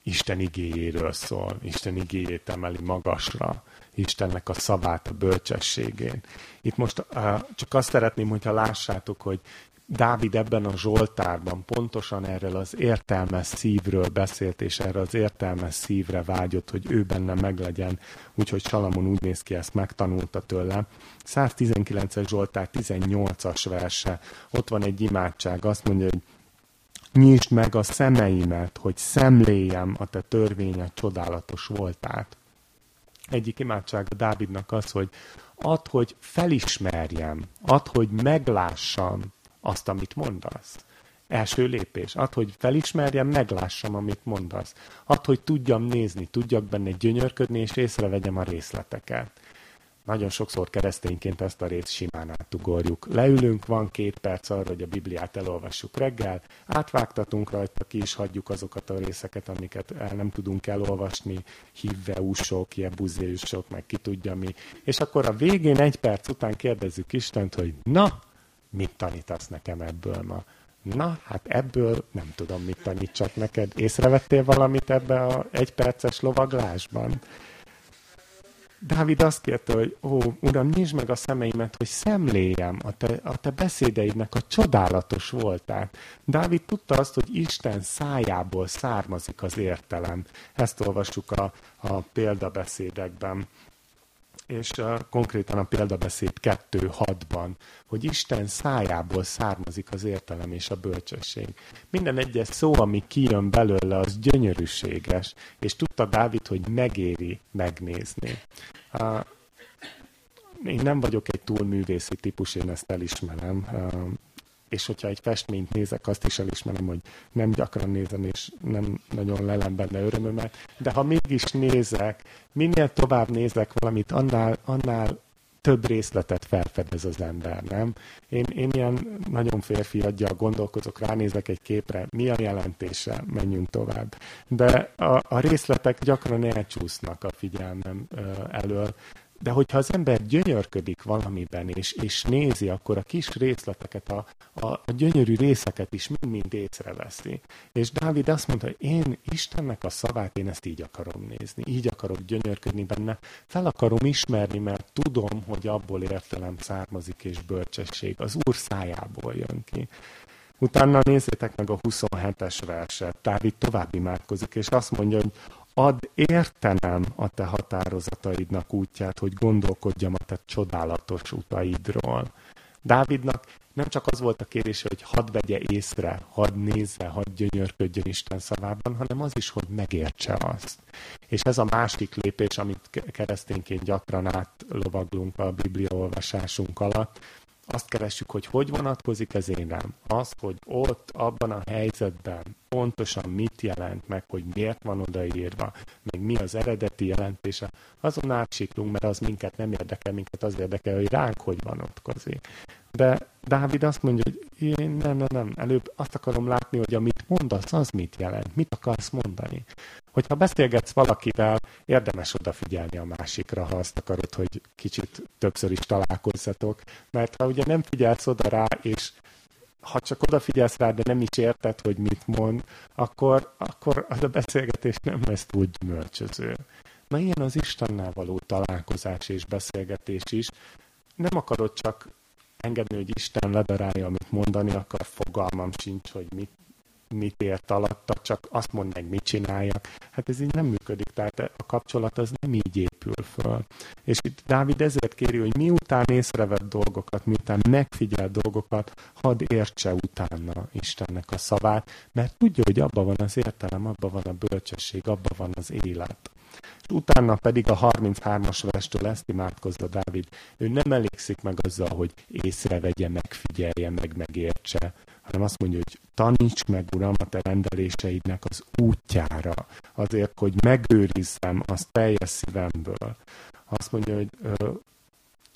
Isten igéjéről szól, Isten igéjét emeli magasra, Istennek a szavát, a bölcsességén. Itt most uh, csak azt szeretném, hogyha lássátok, hogy Dávid ebben a Zsoltárban pontosan erről az értelmes szívről beszélt, és erre az értelmes szívre vágyott, hogy ő benne meglegyen, úgyhogy Salamon úgy néz ki, ezt megtanulta tőle. 119-es Zsoltár 18-as verse, ott van egy imádság, azt mondja, hogy Nyisd meg a szemeimet, hogy szemléjem a te törvényed csodálatos voltát. Egyik imádság a Dávidnak az, hogy Add, hogy felismerjem, add, hogy meglássam azt, amit mondasz. Első lépés. Add, hogy felismerjem, meglássam, amit mondasz. Add, hogy tudjam nézni, tudjak benne gyönyörködni, és észrevegyem a részleteket. Nagyon sokszor keresztényként ezt a részt simán átugorjuk. Leülünk, van két perc arra, hogy a Bibliát elolvassuk reggel, átvágtatunk rajta, ki is hagyjuk azokat a részeket, amiket el nem tudunk elolvasni, hívveusok, jebuzéusok, meg ki tudja mi. És akkor a végén egy perc után kérdezzük Istent, hogy na, mit tanítasz nekem ebből ma? Na, hát ebből nem tudom, mit tanítsak neked. Észrevettél valamit ebbe a egyperces lovaglásban? Dávid azt kérte, hogy ó, Uram, nyisd meg a szemeimet, hogy szemléljem a te, a te beszédeidnek a csodálatos voltát. Dávid tudta azt, hogy Isten szájából származik az értelem. Ezt olvassuk a, a példabeszédekben és uh, konkrétan a példabeszéd 2.6-ban, hogy Isten szájából származik az értelem és a bölcsesség. Minden egyes szó, ami kijön belőle, az gyönyörűséges, és tudta Dávid, hogy megéri megnézni. Uh, én nem vagyok egy túl művészi típus, én ezt elismerem. És hogyha egy festményt nézek, azt is elismerem, hogy nem gyakran nézem, és nem nagyon lelem benne örömömet, de ha mégis nézek, minél tovább nézek valamit, annál, annál több részletet felfedez az ember, nem? Én, én ilyen nagyon férfi adja, gondolkozok, ránézek egy képre, mi a jelentése, menjünk tovább. De a, a részletek gyakran elcsúsznak a figyelmem elől, de hogyha az ember gyönyörködik valamiben, és, és nézi, akkor a kis részleteket, a, a, a gyönyörű részeket is mind-mind észreveszi. És Dávid azt mondta, hogy én Istennek a szavát, én ezt így akarom nézni, így akarok gyönyörködni benne, fel akarom ismerni, mert tudom, hogy abból értelem származik és bölcsesség, az Úr szájából jön ki. Utána nézzétek meg a 27-es verset. Dávid tovább imádkozik, és azt mondja, hogy Add értenem a te határozataidnak útját, hogy gondolkodjam a te csodálatos utaidról. Dávidnak nem csak az volt a kérése, hogy hadd vegye észre, hadd nézze, hadd gyönyörködjön Isten szavában, hanem az is, hogy megértse azt. És ez a másik lépés, amit keresztényként gyakran átlovaglunk a Biblia olvasásunk alatt, azt keressük, hogy hogy vonatkozik ez én rám. Az, hogy ott, abban a helyzetben pontosan mit jelent meg, hogy miért van odaírva, meg mi az eredeti jelentése, azon átsiklunk, mert az minket nem érdekel, minket az érdekel, hogy ránk hogy vonatkozik. De Dávid azt mondja, hogy én nem, nem, nem, előbb azt akarom látni, hogy amit mondasz, az mit jelent, mit akarsz mondani. Hogyha beszélgetsz valakivel, érdemes odafigyelni a másikra, ha azt akarod, hogy kicsit többször is találkozzatok, mert ha ugye nem figyelsz oda rá, és ha csak odafigyelsz rá, de nem is érted, hogy mit mond, akkor, akkor az a beszélgetés nem lesz túl gyümölcsöző. Na ilyen az Istennel való találkozás és beszélgetés is. Nem akarod csak engedni, hogy Isten ledarálja, amit mondani akar, fogalmam sincs, hogy mit, mit ért alatta, csak azt mond meg, mit csináljak. Hát ez így nem működik, tehát a kapcsolat az nem így épül föl. És itt Dávid ezért kéri, hogy miután észrevett dolgokat, miután megfigyel dolgokat, hadd értse utána Istennek a szavát, mert tudja, hogy abban van az értelem, abban van a bölcsesség, abban van az élet. És utána pedig a 33-as verstől ezt imádkozza Dávid. Ő nem elégszik meg azzal, hogy észrevegye, megfigyelje, meg megértse, hanem azt mondja, hogy taníts meg, Uram, a te rendeléseidnek az útjára, azért, hogy megőrizzem azt teljes szívemből. Azt mondja, hogy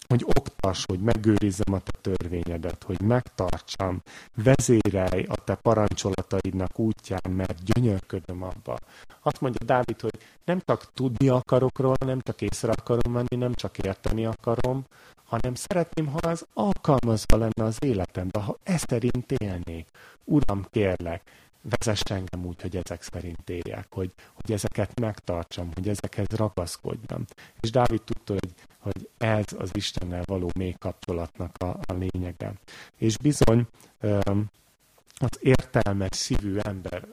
hogy oktas, hogy megőrizzem a te törvényedet, hogy megtartsam, vezérelj a te parancsolataidnak útján, mert gyönyörködöm abba. Azt mondja Dávid, hogy nem csak tudni akarok róla, nem csak észre akarom menni, nem csak érteni akarom, hanem szeretném, ha az alkalmazva lenne az életemben, ha ezt szerint élnék. Uram, kérlek, vezess engem úgy, hogy ezek szerint éljek, hogy, hogy ezeket megtartsam, hogy ezekhez ragaszkodjam. És Dávid tudta, hogy, hogy ez az Istennel való mély kapcsolatnak a, a lényege. És bizony az értelmes szívű ember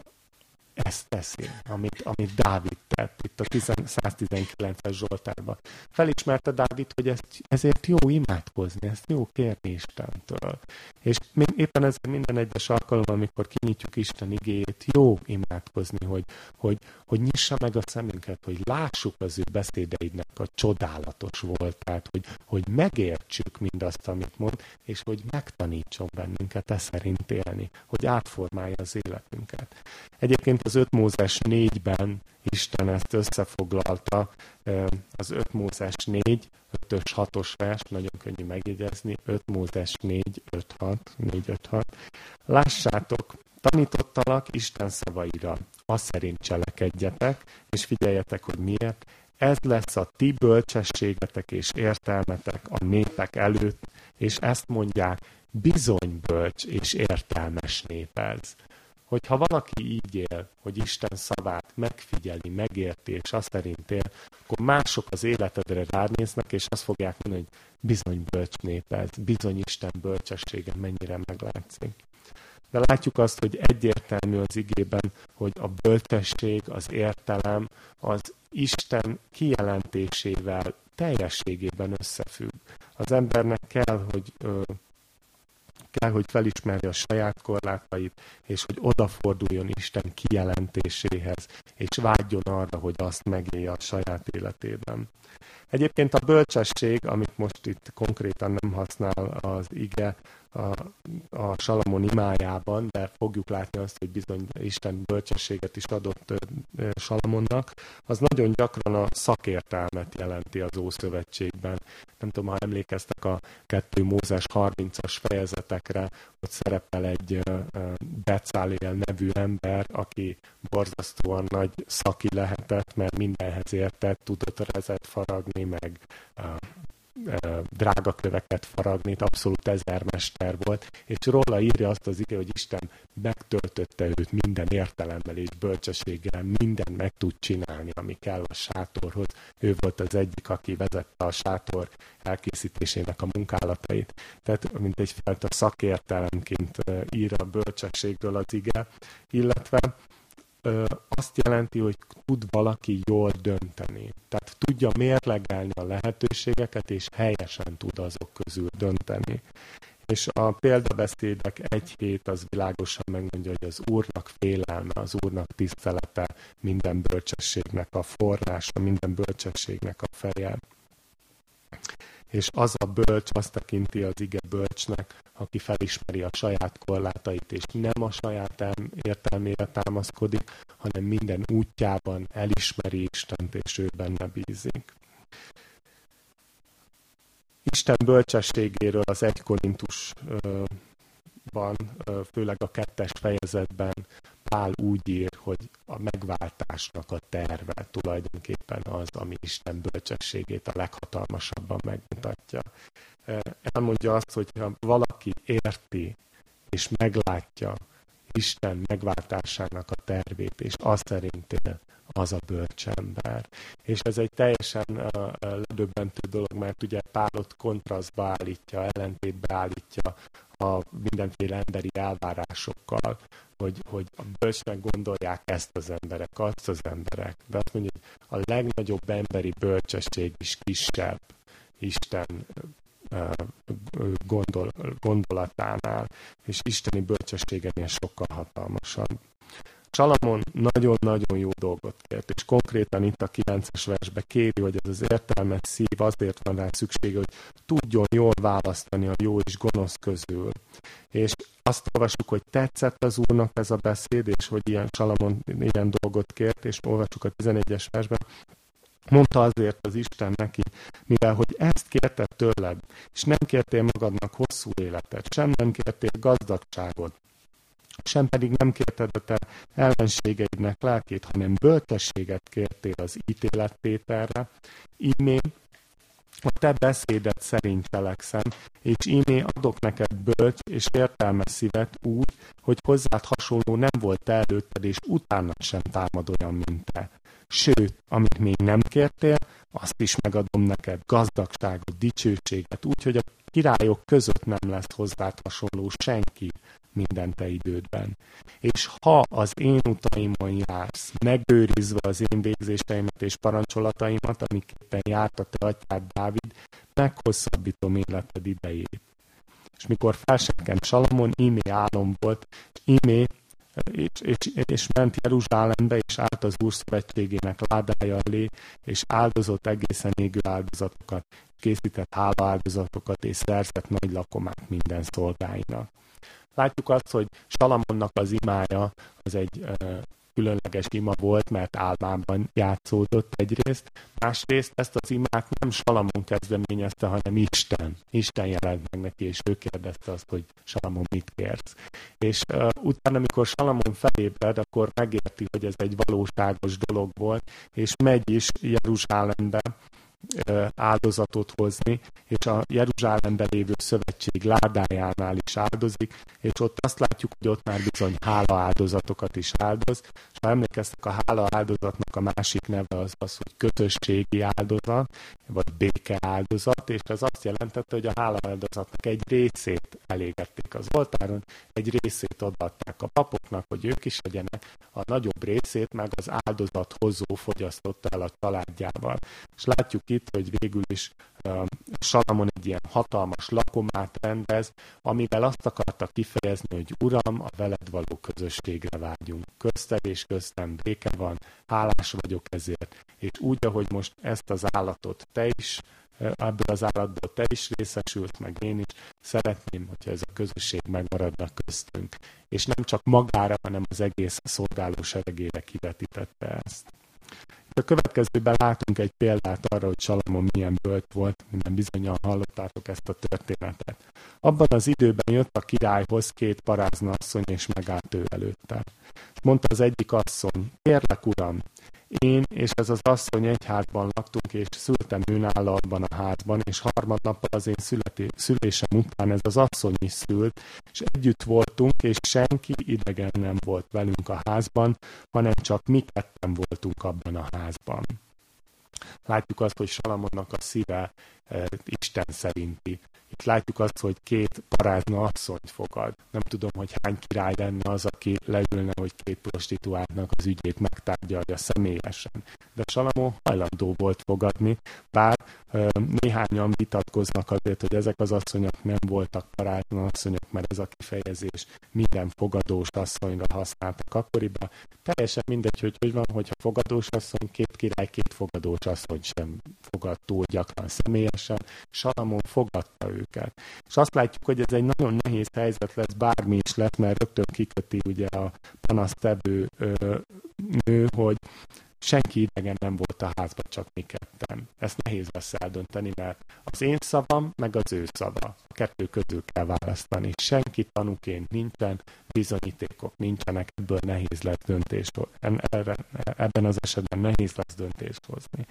ezt teszi, amit, amit Dávid neked, itt a 119-es Zsoltárban. Felismerte Dávid, hogy ez, ezért jó imádkozni, ezt jó kérni Istentől. És éppen ezért minden egyes alkalommal, amikor kinyitjuk Isten igéjét, jó imádkozni, hogy, hogy, hogy nyissa meg a szemünket, hogy lássuk az ő beszédeidnek a csodálatos voltát, hogy, hogy megértsük mindazt, amit mond, és hogy megtanítson bennünket e szerint élni, hogy átformálja az életünket. Egyébként az 5 Mózes 4-ben Isten ezt összefoglalta, az 5 Mózes 4, 5-ös, 6-os vers, nagyon könnyű megjegyezni, 5 Mózes 4, 5, 6, 4, 5, 6. Lássátok, tanítottalak Isten szavaira, azt szerint cselekedjetek, és figyeljetek, hogy miért. Ez lesz a ti bölcsességetek és értelmetek a népek előtt, és ezt mondják, bizony bölcs és értelmes nép ez. Hogyha valaki így él, hogy Isten szavát megfigyeli, megérti, és azt szerint él, akkor mások az életedre ránéznek, és azt fogják mondani, hogy bizony bölcs nép bizony Isten bölcsessége mennyire meglátszik. De látjuk azt, hogy egyértelmű az igében, hogy a bölcsesség, az értelem, az Isten kijelentésével teljességében összefügg. Az embernek kell, hogy ö, kell, hogy felismerje a saját korlátait, és hogy odaforduljon Isten kijelentéséhez, és vágyjon arra, hogy azt megélje a saját életében. Egyébként a bölcsesség, amit most itt konkrétan nem használ az ige, a, a Salamon imájában, de fogjuk látni azt, hogy bizony Isten bölcsességet is adott Salamonnak, az nagyon gyakran a szakértelmet jelenti az Ószövetségben. Nem tudom, ha emlékeztek a 2 Mózes 30-as fejezetekre, ott szerepel egy Becalél nevű ember, aki borzasztóan nagy szaki lehetett, mert mindenhez értett, tudott rezet faragni, meg drága köveket faragni, abszolút ezermester volt, és róla írja azt az ige, hogy Isten megtöltötte őt minden értelemmel és bölcsességgel, minden meg tud csinálni, ami kell a sátorhoz. Ő volt az egyik, aki vezette a sátor elkészítésének a munkálatait. Tehát mint egyfajta szakértelemként ír a bölcsességről az ige, illetve azt jelenti, hogy tud valaki jól dönteni. Tehát tudja mérlegelni a lehetőségeket, és helyesen tud azok közül dönteni. És a példabeszédek egy hét az világosan megmondja, hogy az Úrnak félelme, az Úrnak tisztelete minden bölcsességnek a forrása, minden bölcsességnek a feje és az a bölcs azt tekinti az ige bölcsnek, aki felismeri a saját korlátait, és nem a saját értelmére támaszkodik, hanem minden útjában elismeri Istent, és ő benne bízik. Isten bölcsességéről az 1 Korintusban, főleg a kettes fejezetben Pál úgy ír, hogy a megváltásnak a terve tulajdonképpen az, ami Isten bölcsességét a leghatalmasabban megmutatja. Elmondja azt, hogy ha valaki érti és meglátja Isten megváltásának a tervét, és azt szerint él, az a bölcsember. És ez egy teljesen uh, ledöbbentő dolog, mert ugye Pálot kontrasztba állítja, ellentétbe állítja a mindenféle emberi elvárásokkal, hogy, hogy a bölcsnek gondolják ezt az emberek, azt az emberek. De azt mondja, a legnagyobb emberi bölcsesség is kisebb Isten gondol, gondolatánál, és isteni bölcsességenél sokkal hatalmasabb. Salamon nagyon-nagyon jó dolgot kért, és konkrétan itt a 9-es versbe kéri, hogy ez az értelmet szív, azért van rá szüksége, hogy tudjon jól választani a jó és gonosz közül. És azt olvasjuk, hogy tetszett az Úrnak ez a beszéd, és hogy ilyen Salamon ilyen dolgot kért, és olvasjuk a 11-es versben, Mondta azért az Isten neki, mivel hogy ezt kérte tőled, és nem kértél magadnak hosszú életet, sem nem kértél gazdagságot, sem pedig nem kérted a te ellenségeidnek lelkét, hanem böltességet kértél az ítélettételre, ímé a te beszédet szerint cselekszem, és ímé adok neked bölcs és értelmes szívet úgy, hogy hozzád hasonló nem volt előtted, és utána sem támad olyan, mint te. Sőt, amit még nem kértél, azt is megadom neked, gazdagságot, dicsőséget, úgy, hogy a királyok között nem lesz hozzád hasonló senki, minden te idődben. És ha az én utaimon jársz, megőrizve az én végzéseimet és parancsolataimat, amiképpen járt a te atyád Dávid, meghosszabbítom életed idejét. És mikor felsekkem Salamon, ímé álom volt, ímé és, és, és ment Jeruzsálembe, és állt az Úr szövetségének ládája elé, és áldozott egészen égő áldozatokat, készített hálaáldozatokat, és szerzett nagy lakomát minden szolgáinak. Látjuk azt, hogy Salamonnak az imája az egy különleges ima volt, mert álmában játszódott egyrészt, másrészt ezt az imát nem Salamon kezdeményezte, hanem Isten. Isten jelent meg neki, és ő kérdezte azt, hogy Salamon mit kérsz. És uh, utána, amikor Salamon felébred, akkor megérti, hogy ez egy valóságos dolog volt, és megy is Jeruzsálembe, áldozatot hozni, és a Jeruzsálemben lévő szövetség ládájánál is áldozik, és ott azt látjuk, hogy ott már bizony hála áldozatokat is áldoz, és ha emlékeztek, a hála áldozatnak a másik neve az az, hogy közösségi áldozat, vagy béke áldozat, és ez azt jelentette, hogy a hála áldozatnak egy részét elégették az oltáron, egy részét odaadták a papoknak, hogy ők is legyenek, a nagyobb részét meg az áldozat hozó fogyasztotta el a családjával. És látjuk itt, hogy végül is Salamon egy ilyen hatalmas lakomát rendez, amivel azt akarta kifejezni, hogy Uram, a veled való közösségre vágyunk. Közted és köztem béke van, hálás vagyok ezért. És úgy, ahogy most ezt az állatot te is ebből az állatból te is részesült, meg én is. Szeretném, hogyha ez a közösség megmaradna köztünk. És nem csak magára, hanem az egész szolgáló seregére kivetítette ezt. A következőben látunk egy példát arra, hogy Salamon milyen bölcs volt, minden bizonyal hallottátok ezt a történetet. Abban az időben jött a királyhoz két parázna asszony, és megállt ő előtte. Mondta az egyik asszony, kérlek uram, én és ez az asszony egy házban laktunk, és szültem őnála abban a házban, és harmadnappal az én születi, szülésem után ez az asszony is szült, és együtt voltunk, és senki idegen nem volt velünk a házban, hanem csak mi ketten voltunk abban a házban. Látjuk azt, hogy Salamonnak a szíve e, Isten szerinti. Itt látjuk azt, hogy két parázna asszonyt fogad. Nem tudom, hogy hány király lenne az, aki leülne, hogy két prostituáltnak az ügyét megtárgyalja személyesen. De Salamon hajlandó volt fogadni, bár e, néhányan vitatkoznak azért, hogy ezek az asszonyok nem voltak parázna asszonyok, mert ez a kifejezés minden fogadós asszonyra használtak akkoriban. Teljesen mindegy, hogy hogy van, hogyha fogadós asszony, király, két fogadós asszony sem fogad túl gyakran személyesen. Salamon fogadta őket. És azt látjuk, hogy ez egy nagyon nehéz helyzet lesz, bármi is lesz, mert rögtön kiköti ugye a panasztevő nő, hogy senki idegen nem volt a házban, csak mi ketten. Ezt nehéz lesz eldönteni, mert az én szavam, meg az ő szava. A kettő közül kell választani. Senki tanúként nincsen, bizonyítékok nincsenek, ebből nehéz lesz döntést Ebben az esetben nehéz lesz döntést hozni.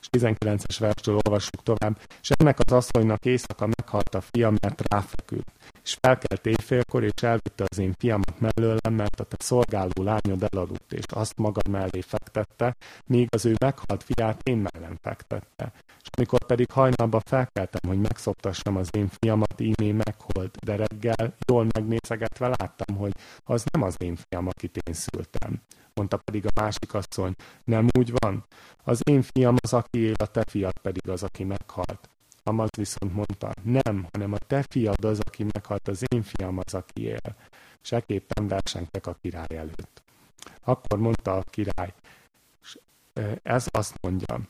És 19-es versről olvassuk tovább. És ennek az asszonynak éjszaka meghalt a fia, mert ráfeküdt. És felkelt éjfélkor, és elvitte az én fiamat mellőlem, mert a te szolgáló lányod elaludt, és azt magad mellé fektette, míg az ő meghalt fiát én mellem fektette. És amikor pedig hajnalba felkeltem, hogy megszoptassam az én fiamat, ímé meghalt, de reggel jól megnézegetve láttam, hogy az nem az én fiam, akit én szültem. Mondta pedig a másik asszony, nem úgy van? Az én fiam az, aki él, a te fiad pedig az, aki meghalt. Amaz viszont mondta, nem, hanem a te fiad az, aki meghalt, az én fiam az, aki él. És ekképpen versengtek a király előtt. Akkor mondta a király, ez azt mondja,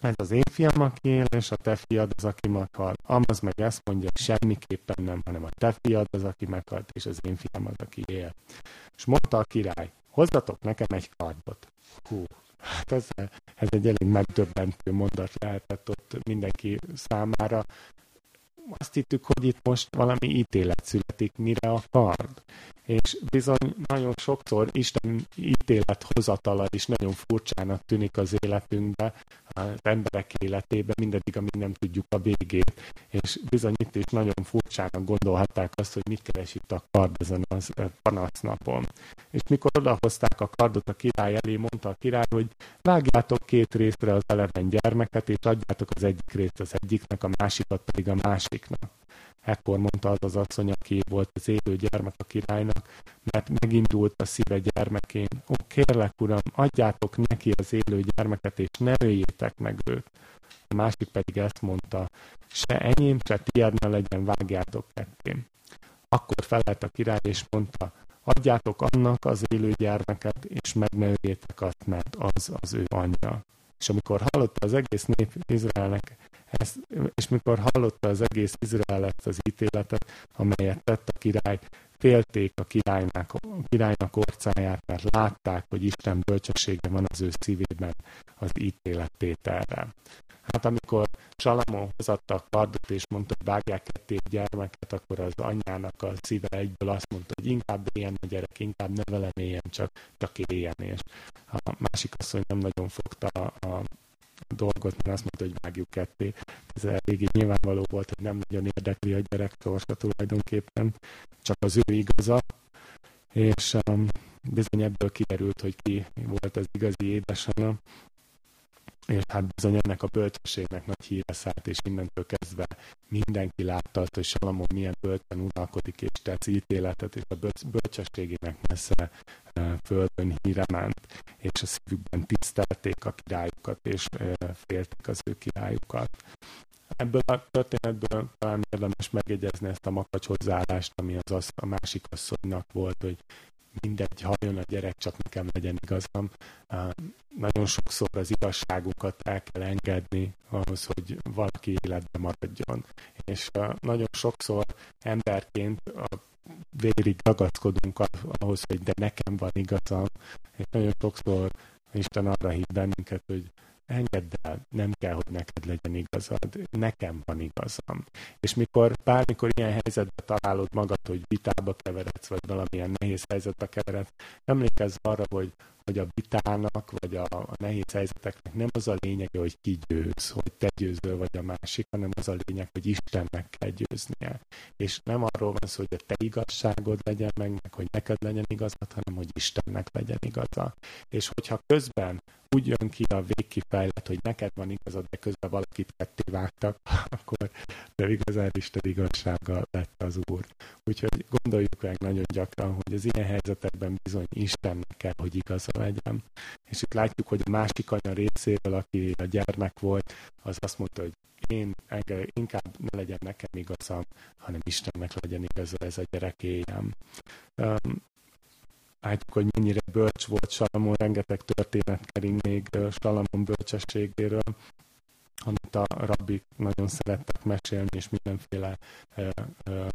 ez az én fiam, aki él, és a te fiad az, aki meghalt. Amaz meg ezt mondja, semmiképpen nem, hanem a te fiad az, aki meghalt, és az én fiam az, aki él. És mondta a király, hozzatok nekem egy kardot. Hú, hát ez, ez egy elég megdöbbentő mondat lehetett ott mindenki számára. Azt hittük, hogy itt most valami ítélet születik, mire a kard és bizony nagyon sokszor Isten ítélethozatala is nagyon furcsának tűnik az életünkbe, az emberek életében, mindedig, amíg nem tudjuk a végét, és bizony itt is nagyon furcsának gondolhatták azt, hogy mit keres itt a kard ezen az panasznapon. És mikor odahozták a kardot a király elé, mondta a király, hogy vágjátok két részre az eleven gyermeket, és adjátok az egyik részt az egyiknek, a másikat pedig a másiknak. Ekkor mondta az az asszony, aki volt az élő gyermek a királynak, mert megindult a szíve gyermekén. Ó, kérlek, uram, adjátok neki az élő gyermeket, és ne öljétek meg őt. A másik pedig ezt mondta, se enyém, se tiéd ne legyen, vágjátok ketté. Akkor felelt a király, és mondta, adjátok annak az élő gyermeket, és meg ne öljétek azt, mert az az ő anyja. És amikor hallotta az egész nép Izraelnek ezt, és mikor hallotta az egész Izrael ezt az ítéletet, amelyet tett király, félték a királynak, a királynak orcáját, mert látták, hogy Isten bölcsessége van az ő szívében az ítélettételre. Hát amikor Salamon hozatta a kardot, és mondta, hogy vágják ketté gyermeket, akkor az anyjának a szíve egyből azt mondta, hogy inkább éljen a gyerek, inkább ne velem éljen, csak, csak éljen. És a másik asszony nem nagyon fogta a, a dolgot, mert azt mondta, hogy vágjuk ketté. Ez elég nyilvánvaló volt, hogy nem nagyon érdekli a gyerek sorsa tulajdonképpen, csak az ő igaza, és um, bizony ebből kiderült, hogy ki volt az igazi édesanyja, és hát bizony ennek a bölcsességnek nagy híre szállt, és innentől kezdve mindenki látta azt, hogy Salamon milyen bölcsen uralkodik, és tesz ítéletet, és a bölcsességének messze földön híre ment, és a szívükben tisztelték a királyokat, és félték az ő királyukat. Ebből a történetből talán érdemes megjegyezni ezt a makacs hozzáállást, ami az, az a másik asszonynak volt, hogy mindegy, halljon a gyerek, csak nekem legyen igazam. Nagyon sokszor az igazságunkat el kell engedni ahhoz, hogy valaki életben maradjon. És nagyon sokszor emberként a vérig ragaszkodunk ahhoz, hogy de nekem van igazam, és nagyon sokszor Isten arra hív bennünket, hogy engedd el, nem kell, hogy neked legyen igazad, nekem van igazam. És mikor bármikor ilyen helyzetbe találod magad, hogy vitába keveredsz, vagy valamilyen nehéz helyzetbe keveredsz, emlékezz arra, hogy hogy a vitának, vagy a, a nehéz helyzeteknek nem az a lényege, hogy ki győz, hogy te győzöl vagy a másik, hanem az a lényeg, hogy Istennek kell győznie. És nem arról van szó, hogy a te igazságod legyen meg, meg hogy neked legyen igazad, hanem hogy Istennek legyen igaza. És hogyha közben úgy jön ki a végkifejlet, hogy neked van igazad, de közben valakit ketté vágtak, (laughs) akkor de igazán Isten igazsága lett az Úr. Úgyhogy gondoljuk meg nagyon gyakran, hogy az ilyen helyzetekben bizony Istennek kell, hogy igaza legyen. És itt látjuk, hogy a másik anya részéről, aki a gyermek volt, az azt mondta, hogy én engem, inkább ne legyen nekem igazam, hanem Istennek legyen igaza ez a gyerek éljem. Um, látjuk, hogy mennyire bölcs volt Salamon, rengeteg történet kering még Salamon bölcsességéről, amit a rabbik nagyon szerettek mesélni, és mindenféle uh, uh,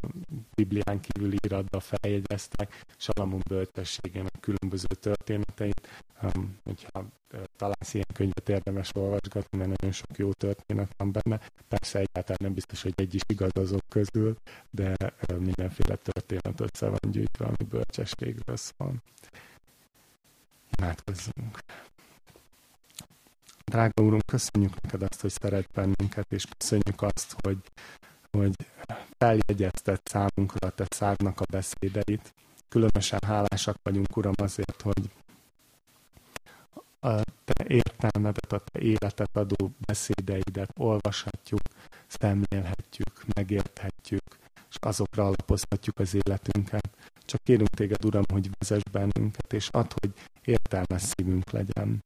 Biblián kívül íratba feljegyeztek, Salamon bölcsességének különböző történeteit. Um, hogyha uh, találsz ilyen könyvet érdemes olvasgatni, mert nagyon sok jó történet van benne. Persze egyáltalán nem biztos, hogy egy is igaz azok közül, de uh, mindenféle történet össze van gyűjtve, ami bölcsességről szól. Imádkozzunk! Drága Úrunk, köszönjük neked azt, hogy szeret bennünket, és köszönjük azt, hogy, hogy feljegyezted számunkra a te szárnak a beszédeit. Különösen hálásak vagyunk, Uram, azért, hogy a te értelmedet, a te életet adó beszédeidet olvashatjuk, szemlélhetjük, megérthetjük, és azokra alapozhatjuk az életünket. Csak kérünk téged, Uram, hogy vezess bennünket, és add, hogy értelmes szívünk legyen.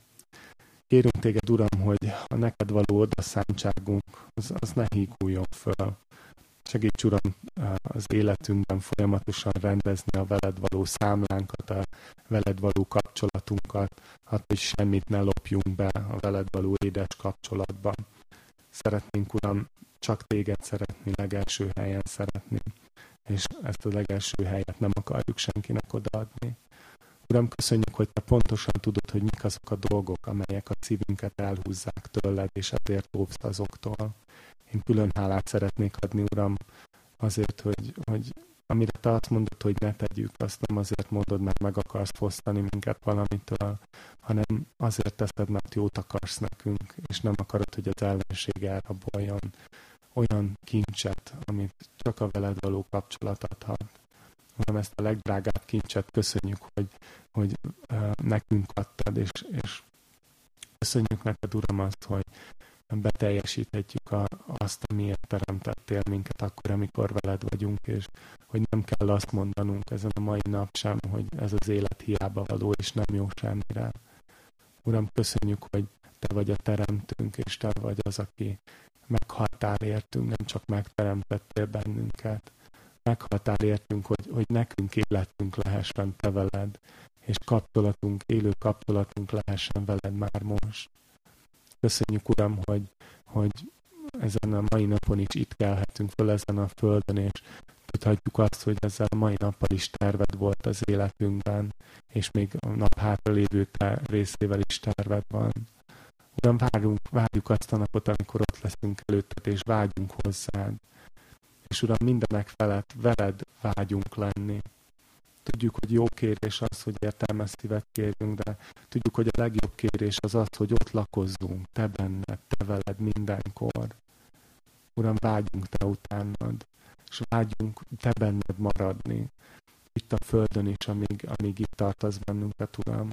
Kérünk téged, Uram, hogy a neked való odaszántságunk, az, az ne híguljon föl. Segíts, Uram, az életünkben folyamatosan rendezni a veled való számlánkat, a veled való kapcsolatunkat, hát, hogy semmit ne lopjunk be a veled való édes kapcsolatban. Szeretnénk, Uram, csak téged szeretni, legelső helyen szeretni, és ezt a legelső helyet nem akarjuk senkinek odaadni. Uram, köszönjük, hogy Te pontosan tudod, hogy mik azok a dolgok, amelyek a szívünket elhúzzák tőled, és ezért óvsz azoktól. Én külön hálát szeretnék adni, Uram, azért, hogy, hogy amire Te azt mondod, hogy ne tegyük, azt nem azért mondod, mert meg akarsz fosztani minket valamitől, hanem azért teszed, mert jót akarsz nekünk, és nem akarod, hogy az ellenség elraboljon olyan kincset, amit csak a veled való kapcsolat adhat hanem ezt a legdrágább kincset köszönjük, hogy, hogy nekünk adtad, és, és köszönjük neked, Uram, azt, hogy beteljesíthetjük a, azt, amiért teremtettél minket akkor, amikor veled vagyunk, és hogy nem kell azt mondanunk ezen a mai nap sem, hogy ez az élet hiába való, és nem jó semmire. Uram, köszönjük, hogy Te vagy a teremtünk, és Te vagy az, aki meghaltál értünk, nem csak megteremtettél bennünket. Meghaltál értünk, hogy, hogy nekünk életünk lehessen Te veled, és kapcsolatunk, élő kapcsolatunk lehessen veled már most. Köszönjük, Uram, hogy, hogy ezen a mai napon is itt kelhetünk föl ezen a földön, és tudhatjuk azt, hogy ezzel a mai nappal is terved volt az életünkben, és még a nap hátra lévő részével is terved van. Uram, várjunk, várjuk azt a napot, amikor ott leszünk előtted, és vágyunk hozzád. És Uram, mindenek felett veled vágyunk lenni. Tudjuk, hogy jó kérés az, hogy értelmes szívet kérjünk, de tudjuk, hogy a legjobb kérés az az, hogy ott lakozzunk, te benned, te veled mindenkor. Uram, vágyunk te utánad, és vágyunk te benned maradni, itt a földön is, amíg, amíg itt tartasz bennünket, Uram.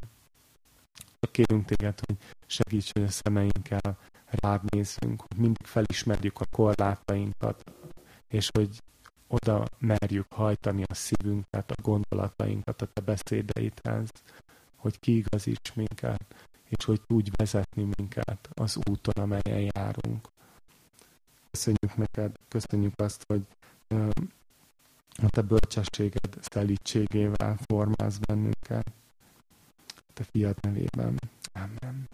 Kérünk téged, hogy segíts, hogy a szemeinkkel rád nézzünk, hogy mindig felismerjük a korlátainkat, és hogy oda merjük hajtani a szívünket, a gondolatainkat a te beszédeidhez, hogy kiigazíts minket, és hogy tudj vezetni minket az úton, amelyen járunk. Köszönjük neked, köszönjük azt, hogy a te bölcsességed szelítségével formálsz bennünket. Te fiad nevében. Amen.